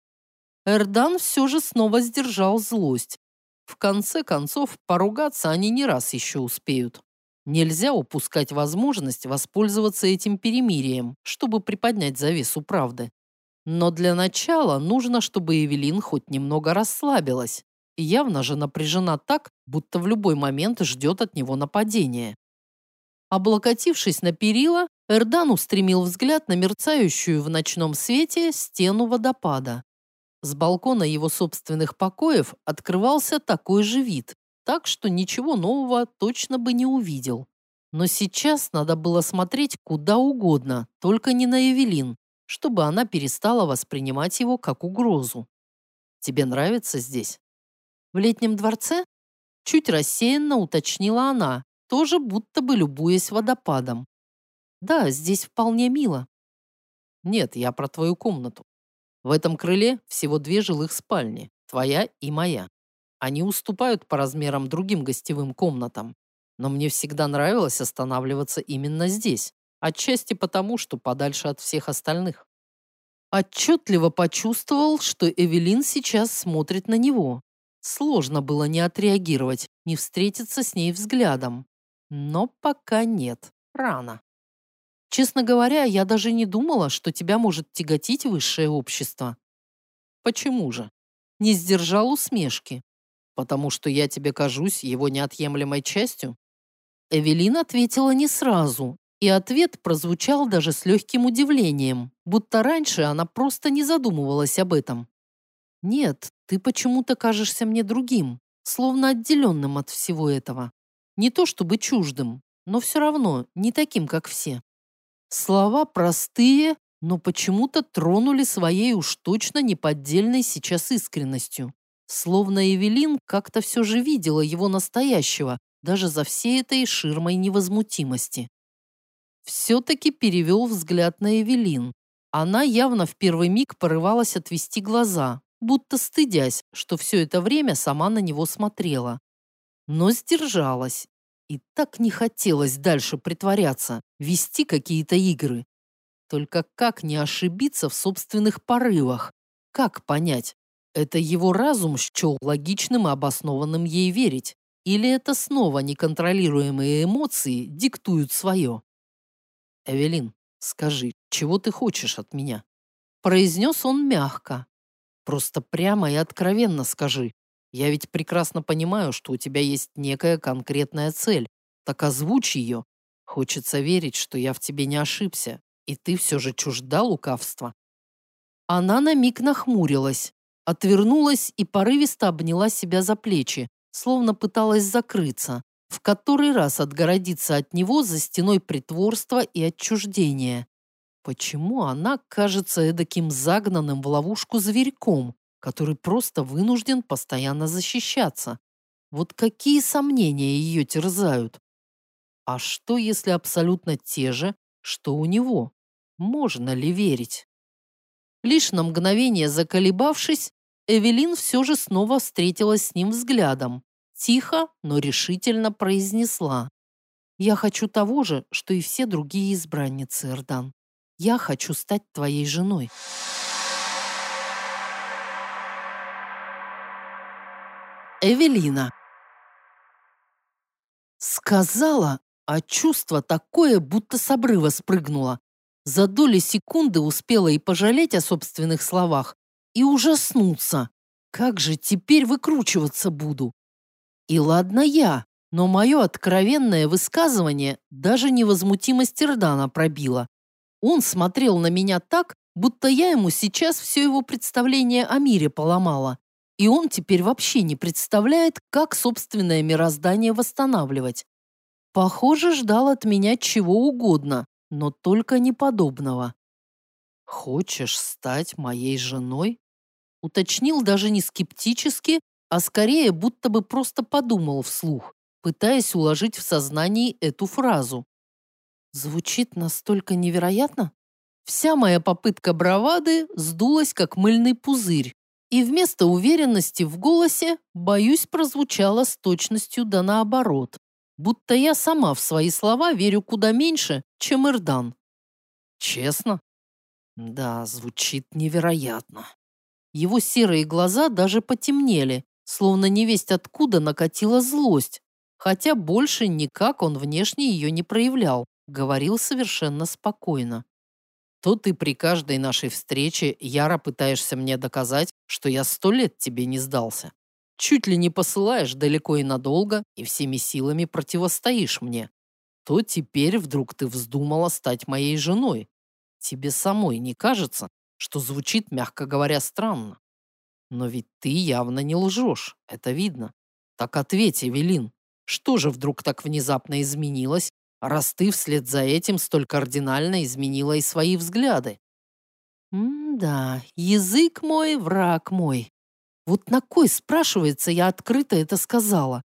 Эрдан все же снова сдержал злость. В конце концов, поругаться они не раз еще успеют. Нельзя упускать возможность воспользоваться этим перемирием, чтобы приподнять завесу правды. Но для начала нужно, чтобы Эвелин хоть немного расслабилась. Явно же напряжена так, будто в любой момент ждет от него нападения. Облокотившись на перила, Эрдан устремил взгляд на мерцающую в ночном свете стену водопада. С балкона его собственных покоев открывался такой же вид, так что ничего нового точно бы не увидел. Но сейчас надо было смотреть куда угодно, только не на Эвелин, чтобы она перестала воспринимать его как угрозу. «Тебе нравится здесь?» «В летнем дворце?» Чуть рассеянно уточнила она, тоже будто бы любуясь водопадом. Да, здесь вполне мило. Нет, я про твою комнату. В этом крыле всего две жилых спальни, твоя и моя. Они уступают по размерам другим гостевым комнатам. Но мне всегда нравилось останавливаться именно здесь, отчасти потому, что подальше от всех остальных. Отчетливо почувствовал, что Эвелин сейчас смотрит на него. Сложно было не отреагировать, не встретиться с ней взглядом. Но пока нет. Рано. Честно говоря, я даже не думала, что тебя может тяготить высшее общество. Почему же? Не сдержал усмешки. Потому что я тебе кажусь его неотъемлемой частью? Эвелин ответила не сразу, и ответ прозвучал даже с легким удивлением, будто раньше она просто не задумывалась об этом. «Нет, ты почему-то кажешься мне другим, словно отделенным от всего этого. Не то чтобы чуждым, но все равно не таким, как все. Слова простые, но почему-то тронули своей уж точно неподдельной сейчас искренностью. Словно Эвелин как-то все же видела его настоящего, даже за всей этой ширмой невозмутимости. Все-таки перевел взгляд на Эвелин. Она явно в первый миг порывалась отвести глаза, будто стыдясь, что все это время сама на него смотрела но сдержалась. И так не хотелось дальше притворяться, вести какие-то игры. Только как не ошибиться в собственных порывах? Как понять, это его разум счел логичным и обоснованным ей верить? Или это снова неконтролируемые эмоции диктуют свое? «Эвелин, скажи, чего ты хочешь от меня?» Произнес он мягко. «Просто прямо и откровенно скажи. Я ведь прекрасно понимаю, что у тебя есть некая конкретная цель. Так озвучь ее. Хочется верить, что я в тебе не ошибся, и ты все же чужда лукавства». Она на миг нахмурилась, отвернулась и порывисто обняла себя за плечи, словно пыталась закрыться, в который раз отгородиться от него за стеной притворства и отчуждения. Почему она кажется эдаким загнанным в ловушку зверьком, который просто вынужден постоянно защищаться? Вот какие сомнения ее терзают? А что, если абсолютно те же, что у него? Можно ли верить? Лишь на мгновение заколебавшись, Эвелин все же снова встретилась с ним взглядом. Тихо, но решительно произнесла. «Я хочу того же, что и все другие избранницы, Эрдан. Я хочу стать твоей женой». Эвелина. Сказала, а чувство такое, будто с обрыва спрыгнула. За доли секунды успела и пожалеть о собственных словах, и ужаснуться. Как же теперь выкручиваться буду? И ладно я, но мое откровенное высказывание даже невозмутимость Ирдана пробило. Он смотрел на меня так, будто я ему сейчас все его представление о мире поломала. И он теперь вообще не представляет, как собственное мироздание восстанавливать. Похоже, ждал от меня чего угодно, но только не подобного. «Хочешь стать моей женой?» Уточнил даже не скептически, а скорее будто бы просто подумал вслух, пытаясь уложить в сознании эту фразу. Звучит настолько невероятно. Вся моя попытка бравады сдулась, как мыльный пузырь, и вместо уверенности в голосе, боюсь, прозвучало с точностью да наоборот, будто я сама в свои слова верю куда меньше, чем Эрдан. Честно? Да, звучит невероятно. Его серые глаза даже потемнели, Словно невесть откуда накатила злость, хотя больше никак он внешне ее не проявлял, говорил совершенно спокойно. То ты при каждой нашей встрече яро пытаешься мне доказать, что я сто лет тебе не сдался. Чуть ли не посылаешь далеко и надолго и всеми силами противостоишь мне. То теперь вдруг ты вздумала стать моей женой. Тебе самой не кажется, что звучит, мягко говоря, странно? Но ведь ты явно не лжешь, это видно. Так ответь, Эвелин, что же вдруг так внезапно изменилось, раз ты вслед за этим столь кардинально изменила и свои взгляды? М-да, язык мой, враг мой. Вот на кой, спрашивается, я открыто это сказала?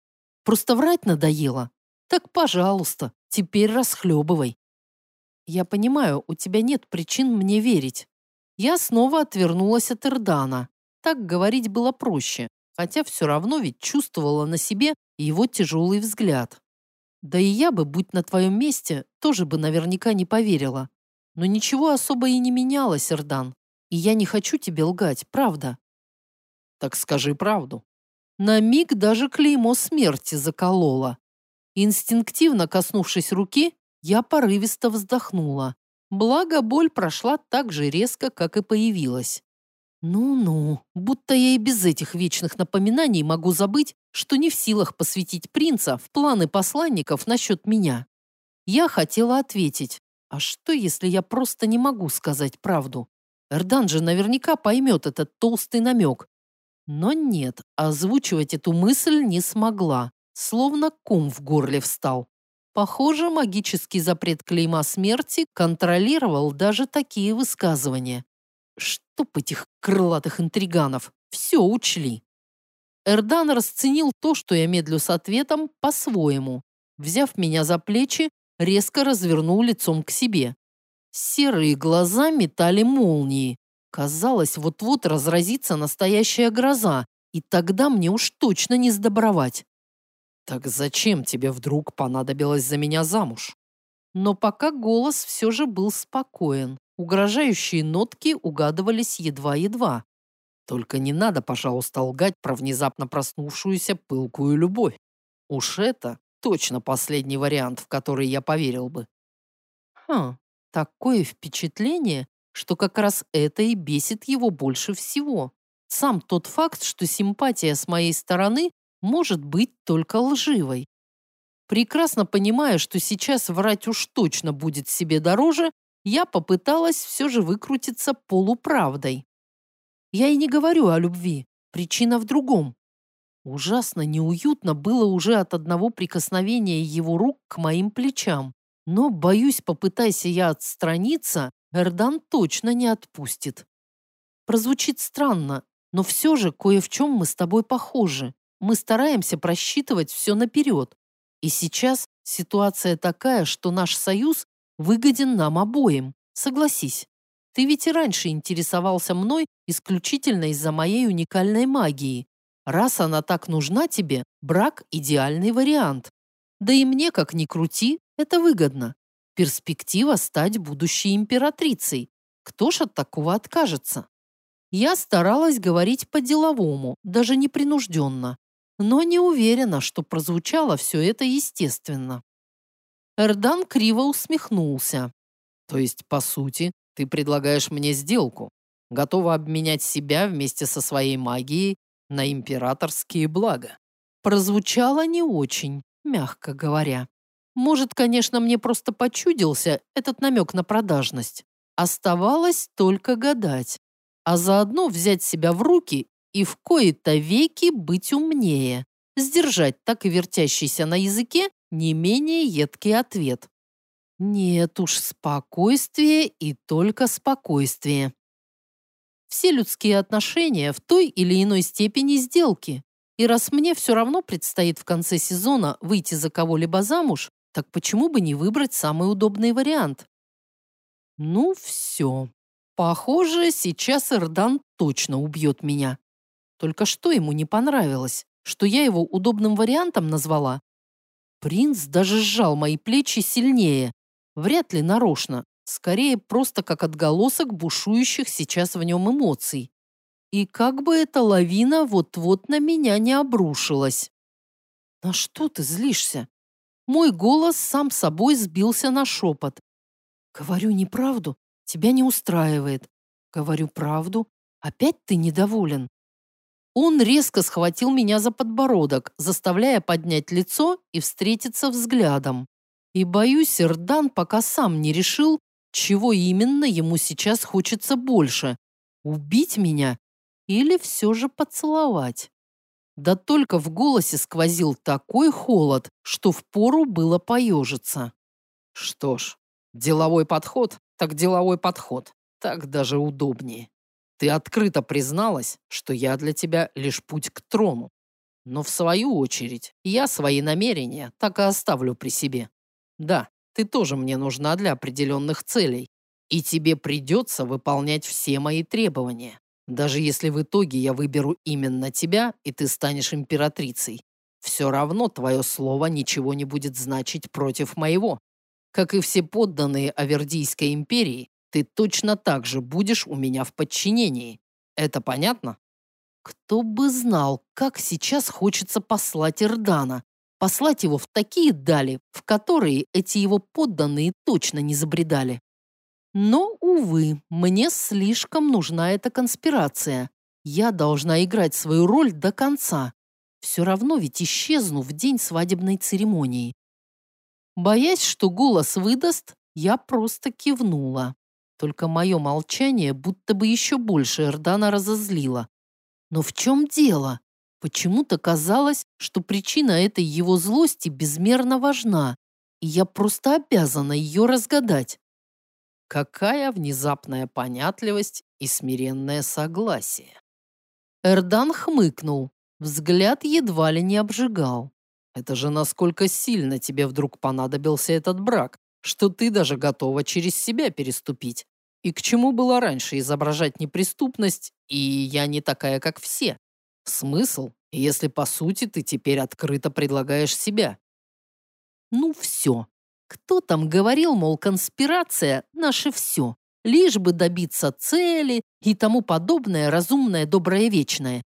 Просто врать надоело? Так, пожалуйста, теперь расхлебывай. Я понимаю, у тебя нет причин мне верить. Я снова отвернулась от Эрдана. Так говорить было проще, хотя все равно ведь чувствовала на себе его тяжелый взгляд. Да и я бы, будь на твоем месте, тоже бы наверняка не поверила. Но ничего особо и не менялось, Эрдан. И я не хочу тебе лгать, правда. Так скажи правду. На миг даже клеймо смерти закололо. Инстинктивно коснувшись руки, я порывисто вздохнула. Благо, боль прошла так же резко, как и появилась. Ну-ну, будто я и без этих вечных напоминаний могу забыть, что не в силах посвятить принца в планы посланников насчет меня. Я хотела ответить, а что, если я просто не могу сказать правду? Эрдан же наверняка поймет этот толстый намек. Но нет, озвучивать эту мысль не смогла, словно ком в горле встал. Похоже, магический запрет клейма смерти контролировал даже такие высказывания. Чтоб этих крылатых интриганов, все учли. Эрдан расценил то, что я медлю с ответом, по-своему. Взяв меня за плечи, резко развернул лицом к себе. Серые глаза метали молнии. Казалось, вот-вот разразится настоящая гроза, и тогда мне уж точно не сдобровать. «Так зачем тебе вдруг понадобилось за меня замуж?» Но пока голос все же был спокоен. Угрожающие нотки угадывались едва-едва. Только не надо, пожалуйста, лгать про внезапно проснувшуюся пылкую любовь. Уж это точно последний вариант, в который я поверил бы. Хм, такое впечатление, что как раз это и бесит его больше всего. Сам тот факт, что симпатия с моей стороны может быть только лживой. Прекрасно понимая, что сейчас врать уж точно будет себе дороже, я попыталась все же выкрутиться полуправдой. Я и не говорю о любви, причина в другом. Ужасно неуютно было уже от одного прикосновения его рук к моим плечам. Но, боюсь, попытайся я отстраниться, Эрдан точно не отпустит. Прозвучит странно, но все же кое в чем мы с тобой похожи. Мы стараемся просчитывать все наперед. И сейчас ситуация такая, что наш союз выгоден нам обоим. Согласись. Ты ведь и раньше интересовался мной исключительно из-за моей уникальной магии. Раз она так нужна тебе, брак – идеальный вариант. Да и мне, как ни крути, это выгодно. Перспектива стать будущей императрицей. Кто ж от такого откажется? Я старалась говорить по-деловому, даже непринужденно, но не уверена, что прозвучало все это естественно. Эрдан криво усмехнулся. То есть, по сути, ты предлагаешь мне сделку, готова обменять себя вместе со своей магией на императорские блага. Прозвучало не очень, мягко говоря. Может, конечно, мне просто почудился этот намек на продажность. Оставалось только гадать, а заодно взять себя в руки и в кои-то веки быть умнее, сдержать так и вертящийся на языке не менее едкий ответ. Нет уж, спокойствие и только спокойствие. Все людские отношения в той или иной степени сделки. И раз мне все равно предстоит в конце сезона выйти за кого-либо замуж, так почему бы не выбрать самый удобный вариант? Ну все. Похоже, сейчас Эрдан точно убьет меня. Только что ему не понравилось, что я его удобным вариантом назвала, Принц даже сжал мои плечи сильнее. Вряд ли нарочно. Скорее, просто как отголосок бушующих сейчас в нем эмоций. И как бы эта лавина вот-вот на меня не обрушилась. «На что ты злишься?» Мой голос сам собой сбился на шепот. «Говорю неправду, тебя не устраивает. Говорю правду, опять ты недоволен. Он резко схватил меня за подбородок, заставляя поднять лицо и встретиться взглядом. И, боюсь, Ирдан пока сам не решил, чего именно ему сейчас хочется больше – убить меня или все же поцеловать. Да только в голосе сквозил такой холод, что впору было поежиться. Что ж, деловой подход, так деловой подход. Так даже удобнее. Ты открыто призналась, что я для тебя лишь путь к трону. Но в свою очередь, я свои намерения так и оставлю при себе. Да, ты тоже мне нужна для определенных целей, и тебе придется выполнять все мои требования. Даже если в итоге я выберу именно тебя, и ты станешь императрицей, все равно твое слово ничего не будет значить против моего. Как и все подданные Авердийской империи, ты точно так же будешь у меня в подчинении. Это понятно? Кто бы знал, как сейчас хочется послать Ирдана. Послать его в такие дали, в которые эти его подданные точно не забредали. Но, увы, мне слишком нужна эта конспирация. Я должна играть свою роль до конца. Все равно ведь исчезну в день свадебной церемонии. Боясь, что голос выдаст, я просто кивнула. Только мое молчание будто бы еще больше Эрдана разозлило. Но в чем дело? Почему-то казалось, что причина этой его злости безмерно важна, и я просто обязана ее разгадать. Какая внезапная понятливость и смиренное согласие. Эрдан хмыкнул, взгляд едва ли не обжигал. Это же насколько сильно тебе вдруг понадобился этот брак, что ты даже готова через себя переступить. И к чему было раньше изображать неприступность, и я не такая, как все? Смысл, если по сути ты теперь открыто предлагаешь себя? Ну все. Кто там говорил, мол, конспирация – наше все? лишь бы добиться цели и тому подобное разумное, доброе, вечное.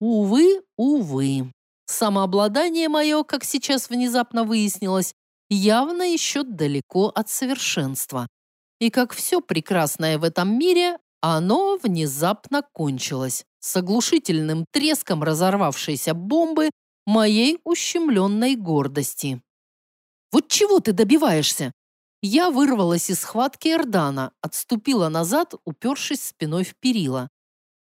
Увы, увы. Самообладание мое, как сейчас внезапно выяснилось, явно еще далеко от совершенства. И как все прекрасное в этом мире, оно внезапно кончилось с оглушительным треском разорвавшейся бомбы моей ущемленной гордости. «Вот чего ты добиваешься?» Я вырвалась из схватки Эрдана, отступила назад, упершись спиной в перила.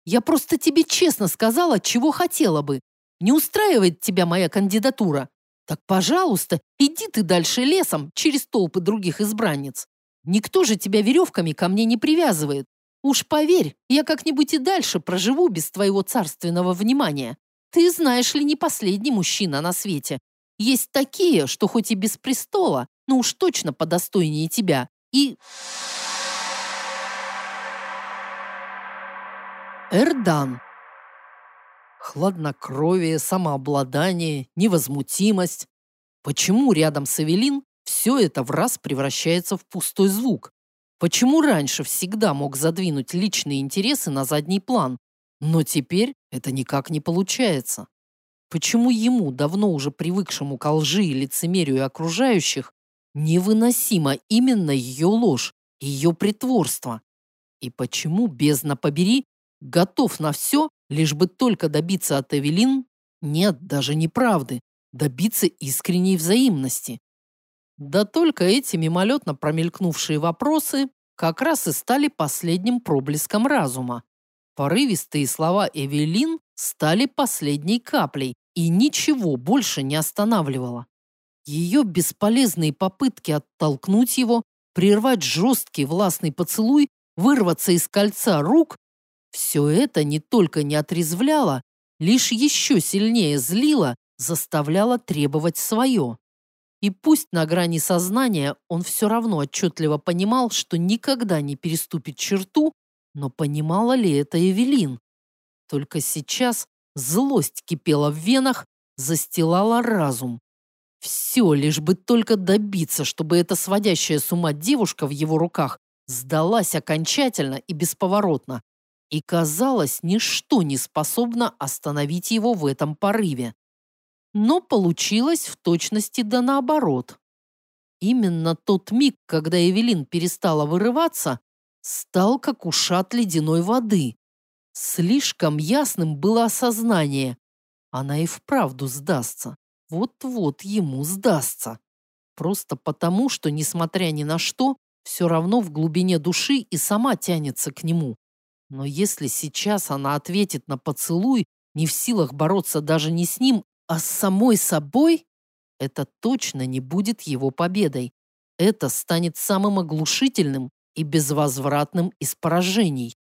«Я просто тебе честно сказала, чего хотела бы. Не устраивает тебя моя кандидатура? Так, пожалуйста, иди ты дальше лесом, через толпы других избранниц. Никто же тебя веревками ко мне не привязывает. Уж поверь, я как-нибудь и дальше проживу без твоего царственного внимания. Ты, знаешь ли, не последний мужчина на свете. Есть такие, что хоть и без престола, но уж точно подостойнее тебя. И... Эрдан. Хладнокровие, самообладание, невозмутимость. Почему рядом с Эвелин все это в раз превращается в пустой звук? Почему раньше всегда мог задвинуть личные интересы на задний план, но теперь это никак не получается? Почему ему, давно уже привыкшему к лжи и лицемерию окружающих, невыносимо именно ее ложь, ее притворство? И почему, бездна побери, готов на все, лишь бы только добиться от Эвелин, нет, даже неправды, добиться искренней взаимности? Да только эти мимолетно промелькнувшие вопросы как раз и стали последним проблеском разума. Порывистые слова Эвелин стали последней каплей, и ничего больше не останавливало. Ее бесполезные попытки оттолкнуть его, прервать жесткий властный поцелуй, вырваться из кольца рук – все это не только не отрезвляло, лишь еще сильнее злило, заставляло требовать свое. И пусть на грани сознания он все равно отчетливо понимал, что никогда не переступит черту, но понимала ли это Эвелин? Только сейчас злость кипела в венах, застилала разум. Все, лишь бы только добиться, чтобы эта сводящая с ума девушка в его руках сдалась окончательно и бесповоротно. И, казалось, ничто не способно остановить его в этом порыве. Но получилось в точности да наоборот. Именно тот миг, когда Эвелин перестала вырываться, стал как ушат ледяной воды. Слишком ясным было осознание. Она и вправду сдастся. Вот-вот ему сдастся. Просто потому, что, несмотря ни на что, все равно в глубине души и сама тянется к нему. Но если сейчас она ответит на поцелуй, не в силах бороться даже не с ним, а с самой собой, это точно не будет его победой. Это станет самым оглушительным и безвозвратным из поражений.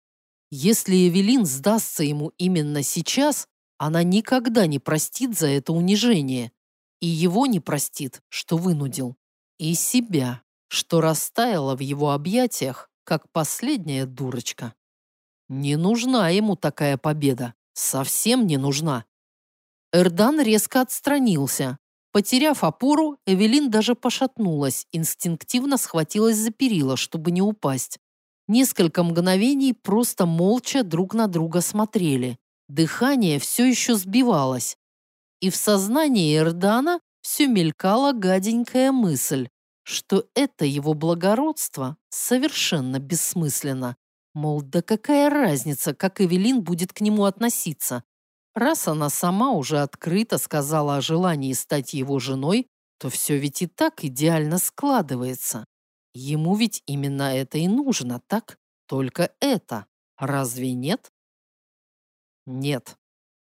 Если Эвелин сдастся ему именно сейчас, она никогда не простит за это унижение. И его не простит, что вынудил. И себя, что растаяла в его объятиях, как последняя дурочка. Не нужна ему такая победа. Совсем не нужна. Эрдан резко отстранился. Потеряв опору, Эвелин даже пошатнулась, инстинктивно схватилась за перила, чтобы не упасть. Несколько мгновений просто молча друг на друга смотрели. Дыхание все еще сбивалось. И в сознании Эрдана все мелькала гаденькая мысль, что это его благородство совершенно бессмысленно. Мол, да какая разница, как Эвелин будет к нему относиться? Раз она сама уже открыто сказала о желании стать его женой, то все ведь и так идеально складывается. Ему ведь именно это и нужно, так? Только это. Разве нет? Нет.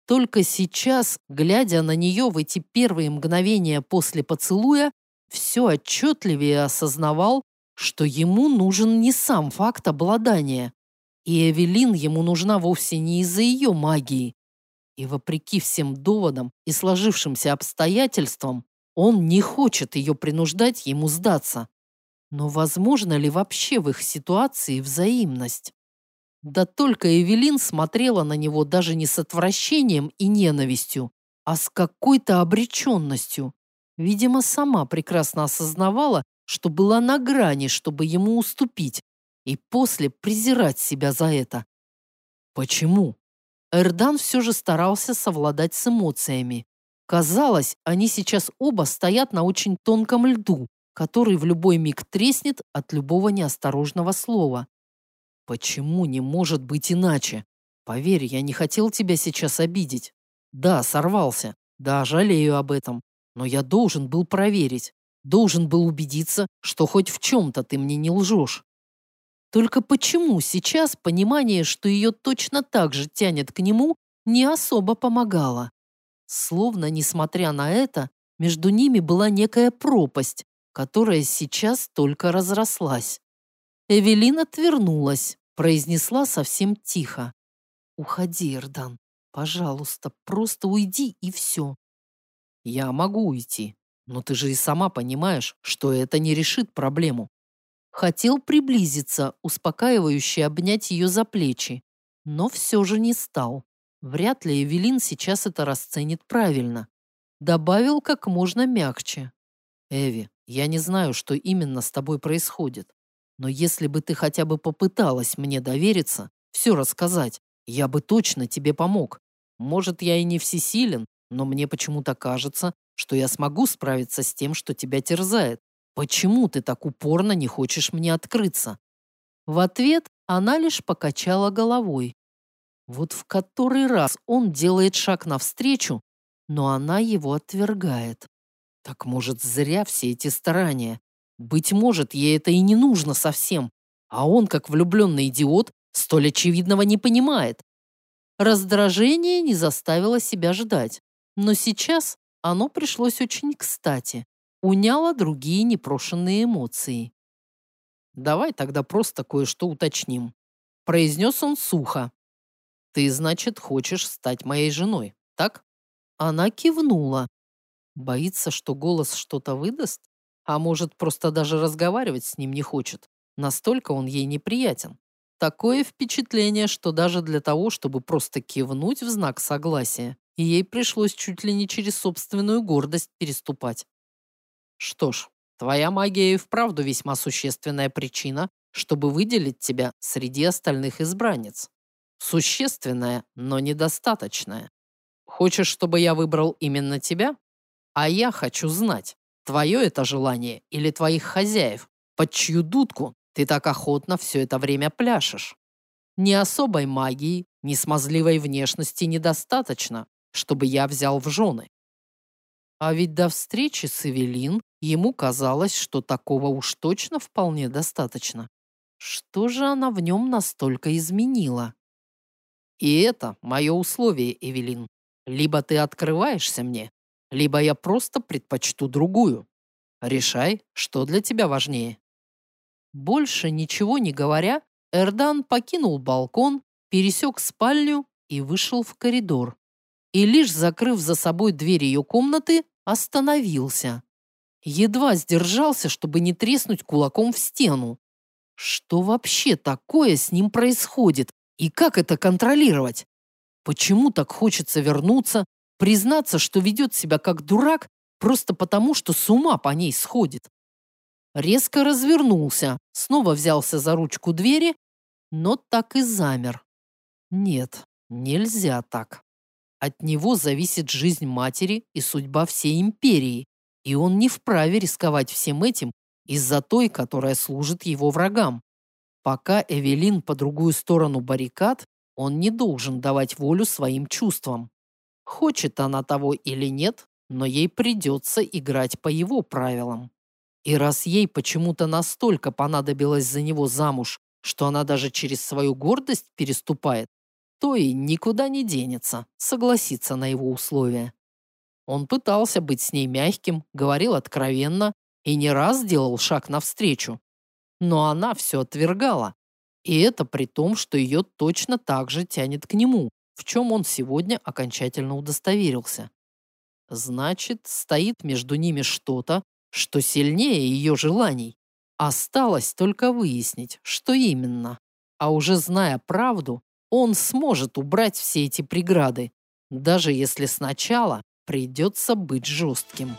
Только сейчас, глядя на нее в эти первые мгновения после поцелуя, все отчетливее осознавал, что ему нужен не сам факт обладания. И Эвелин ему нужна вовсе не из-за ее магии, и вопреки всем доводам и сложившимся обстоятельствам, он не хочет ее принуждать ему сдаться. Но возможно ли вообще в их ситуации взаимность? Да только Эвелин смотрела на него даже не с отвращением и ненавистью, а с какой-то обреченностью. Видимо, сама прекрасно осознавала, что была на грани, чтобы ему уступить, и после презирать себя за это. Почему? Эрдан все же старался совладать с эмоциями. Казалось, они сейчас оба стоят на очень тонком льду, который в любой миг треснет от любого неосторожного слова. Почему не может быть иначе? Поверь, я не хотел тебя сейчас обидеть. Да, сорвался. Да, жалею об этом. Но я должен был проверить. Должен был убедиться, что хоть в чем-то ты мне не лжешь. Только почему сейчас понимание, что ее точно так же тянет к нему, не особо помогало? Словно, несмотря на это, между ними была некая пропасть, которая сейчас только разрослась. Эвелина отвернулась, произнесла совсем тихо. «Уходи, Эрдан. Пожалуйста, просто уйди и все». «Я могу уйти, но ты же и сама понимаешь, что это не решит проблему». Хотел приблизиться, успокаивающе обнять ее за плечи, но все же не стал. Вряд ли Эвелин сейчас это расценит правильно. Добавил как можно мягче. «Эви, я не знаю, что именно с тобой происходит, но если бы ты хотя бы попыталась мне довериться, все рассказать, я бы точно тебе помог. Может, я и не всесилен, но мне почему-то кажется, что я смогу справиться с тем, что тебя терзает. Почему ты так упорно не хочешь мне открыться?» В ответ она лишь покачала головой. Вот в который раз он делает шаг навстречу, но она его отвергает. Так может, зря все эти старания. Быть может, ей это и не нужно совсем. А он, как влюбленный идиот, столь очевидного не понимает. Раздражение не заставило себя ждать. Но сейчас оно пришлось очень кстати. Уняло другие непрошенные эмоции. «Давай тогда просто кое-что уточним», – произнес он сухо. «Ты, значит, хочешь стать моей женой, так?» Она кивнула. Боится, что голос что-то выдаст? А может, просто даже разговаривать с ним не хочет. Настолько он ей неприятен. Такое впечатление, что даже для того, чтобы просто кивнуть в знак согласия, ей пришлось чуть ли не через собственную гордость переступать. Что ж, твоя магия и вправду весьма существенная причина, чтобы выделить тебя среди остальных избранниц. Существенная, но недостаточная. Хочешь, чтобы я выбрал именно тебя? А я хочу знать, твое это желание или твоих хозяев, под чью дудку ты так охотно все это время пляшешь. Ни особой магии, ни смазливой внешности недостаточно, чтобы я взял в жены. А ведь до встречи с Эвелин ему казалось, что такого уж точно вполне достаточно. Что же она в нем настолько изменила? И это мое условие, Эвелин. Либо ты открываешься мне, либо я просто предпочту другую. Решай, что для тебя важнее. Больше ничего не говоря, Эрдан покинул балкон, пересек спальню и вышел в коридор. И лишь закрыв за собой дверь ее комнаты, остановился. Едва сдержался, чтобы не треснуть кулаком в стену. Что вообще такое с ним происходит? И как это контролировать? Почему так хочется вернуться, Признаться, что ведет себя как дурак, просто потому, что с ума по ней сходит. Резко развернулся, снова взялся за ручку двери, но так и замер. Нет, нельзя так. От него зависит жизнь матери и судьба всей империи, и он не вправе рисковать всем этим из-за той, которая служит его врагам. Пока Эвелин по другую сторону баррикад, он не должен давать волю своим чувствам. Хочет она того или нет, но ей придется играть по его правилам. И раз ей почему-то настолько понадобилось за него замуж, что она даже через свою гордость переступает, то и никуда не денется, согласиться на его условия. Он пытался быть с ней мягким, говорил откровенно и не раз делал шаг навстречу. Но она все отвергала. И это при том, что ее точно так же тянет к нему, в чем он сегодня окончательно удостоверился. Значит, стоит между ними что-то, что сильнее ее желаний. Осталось только выяснить, что именно. А уже зная правду, он сможет убрать все эти преграды, даже если сначала придется быть жестким.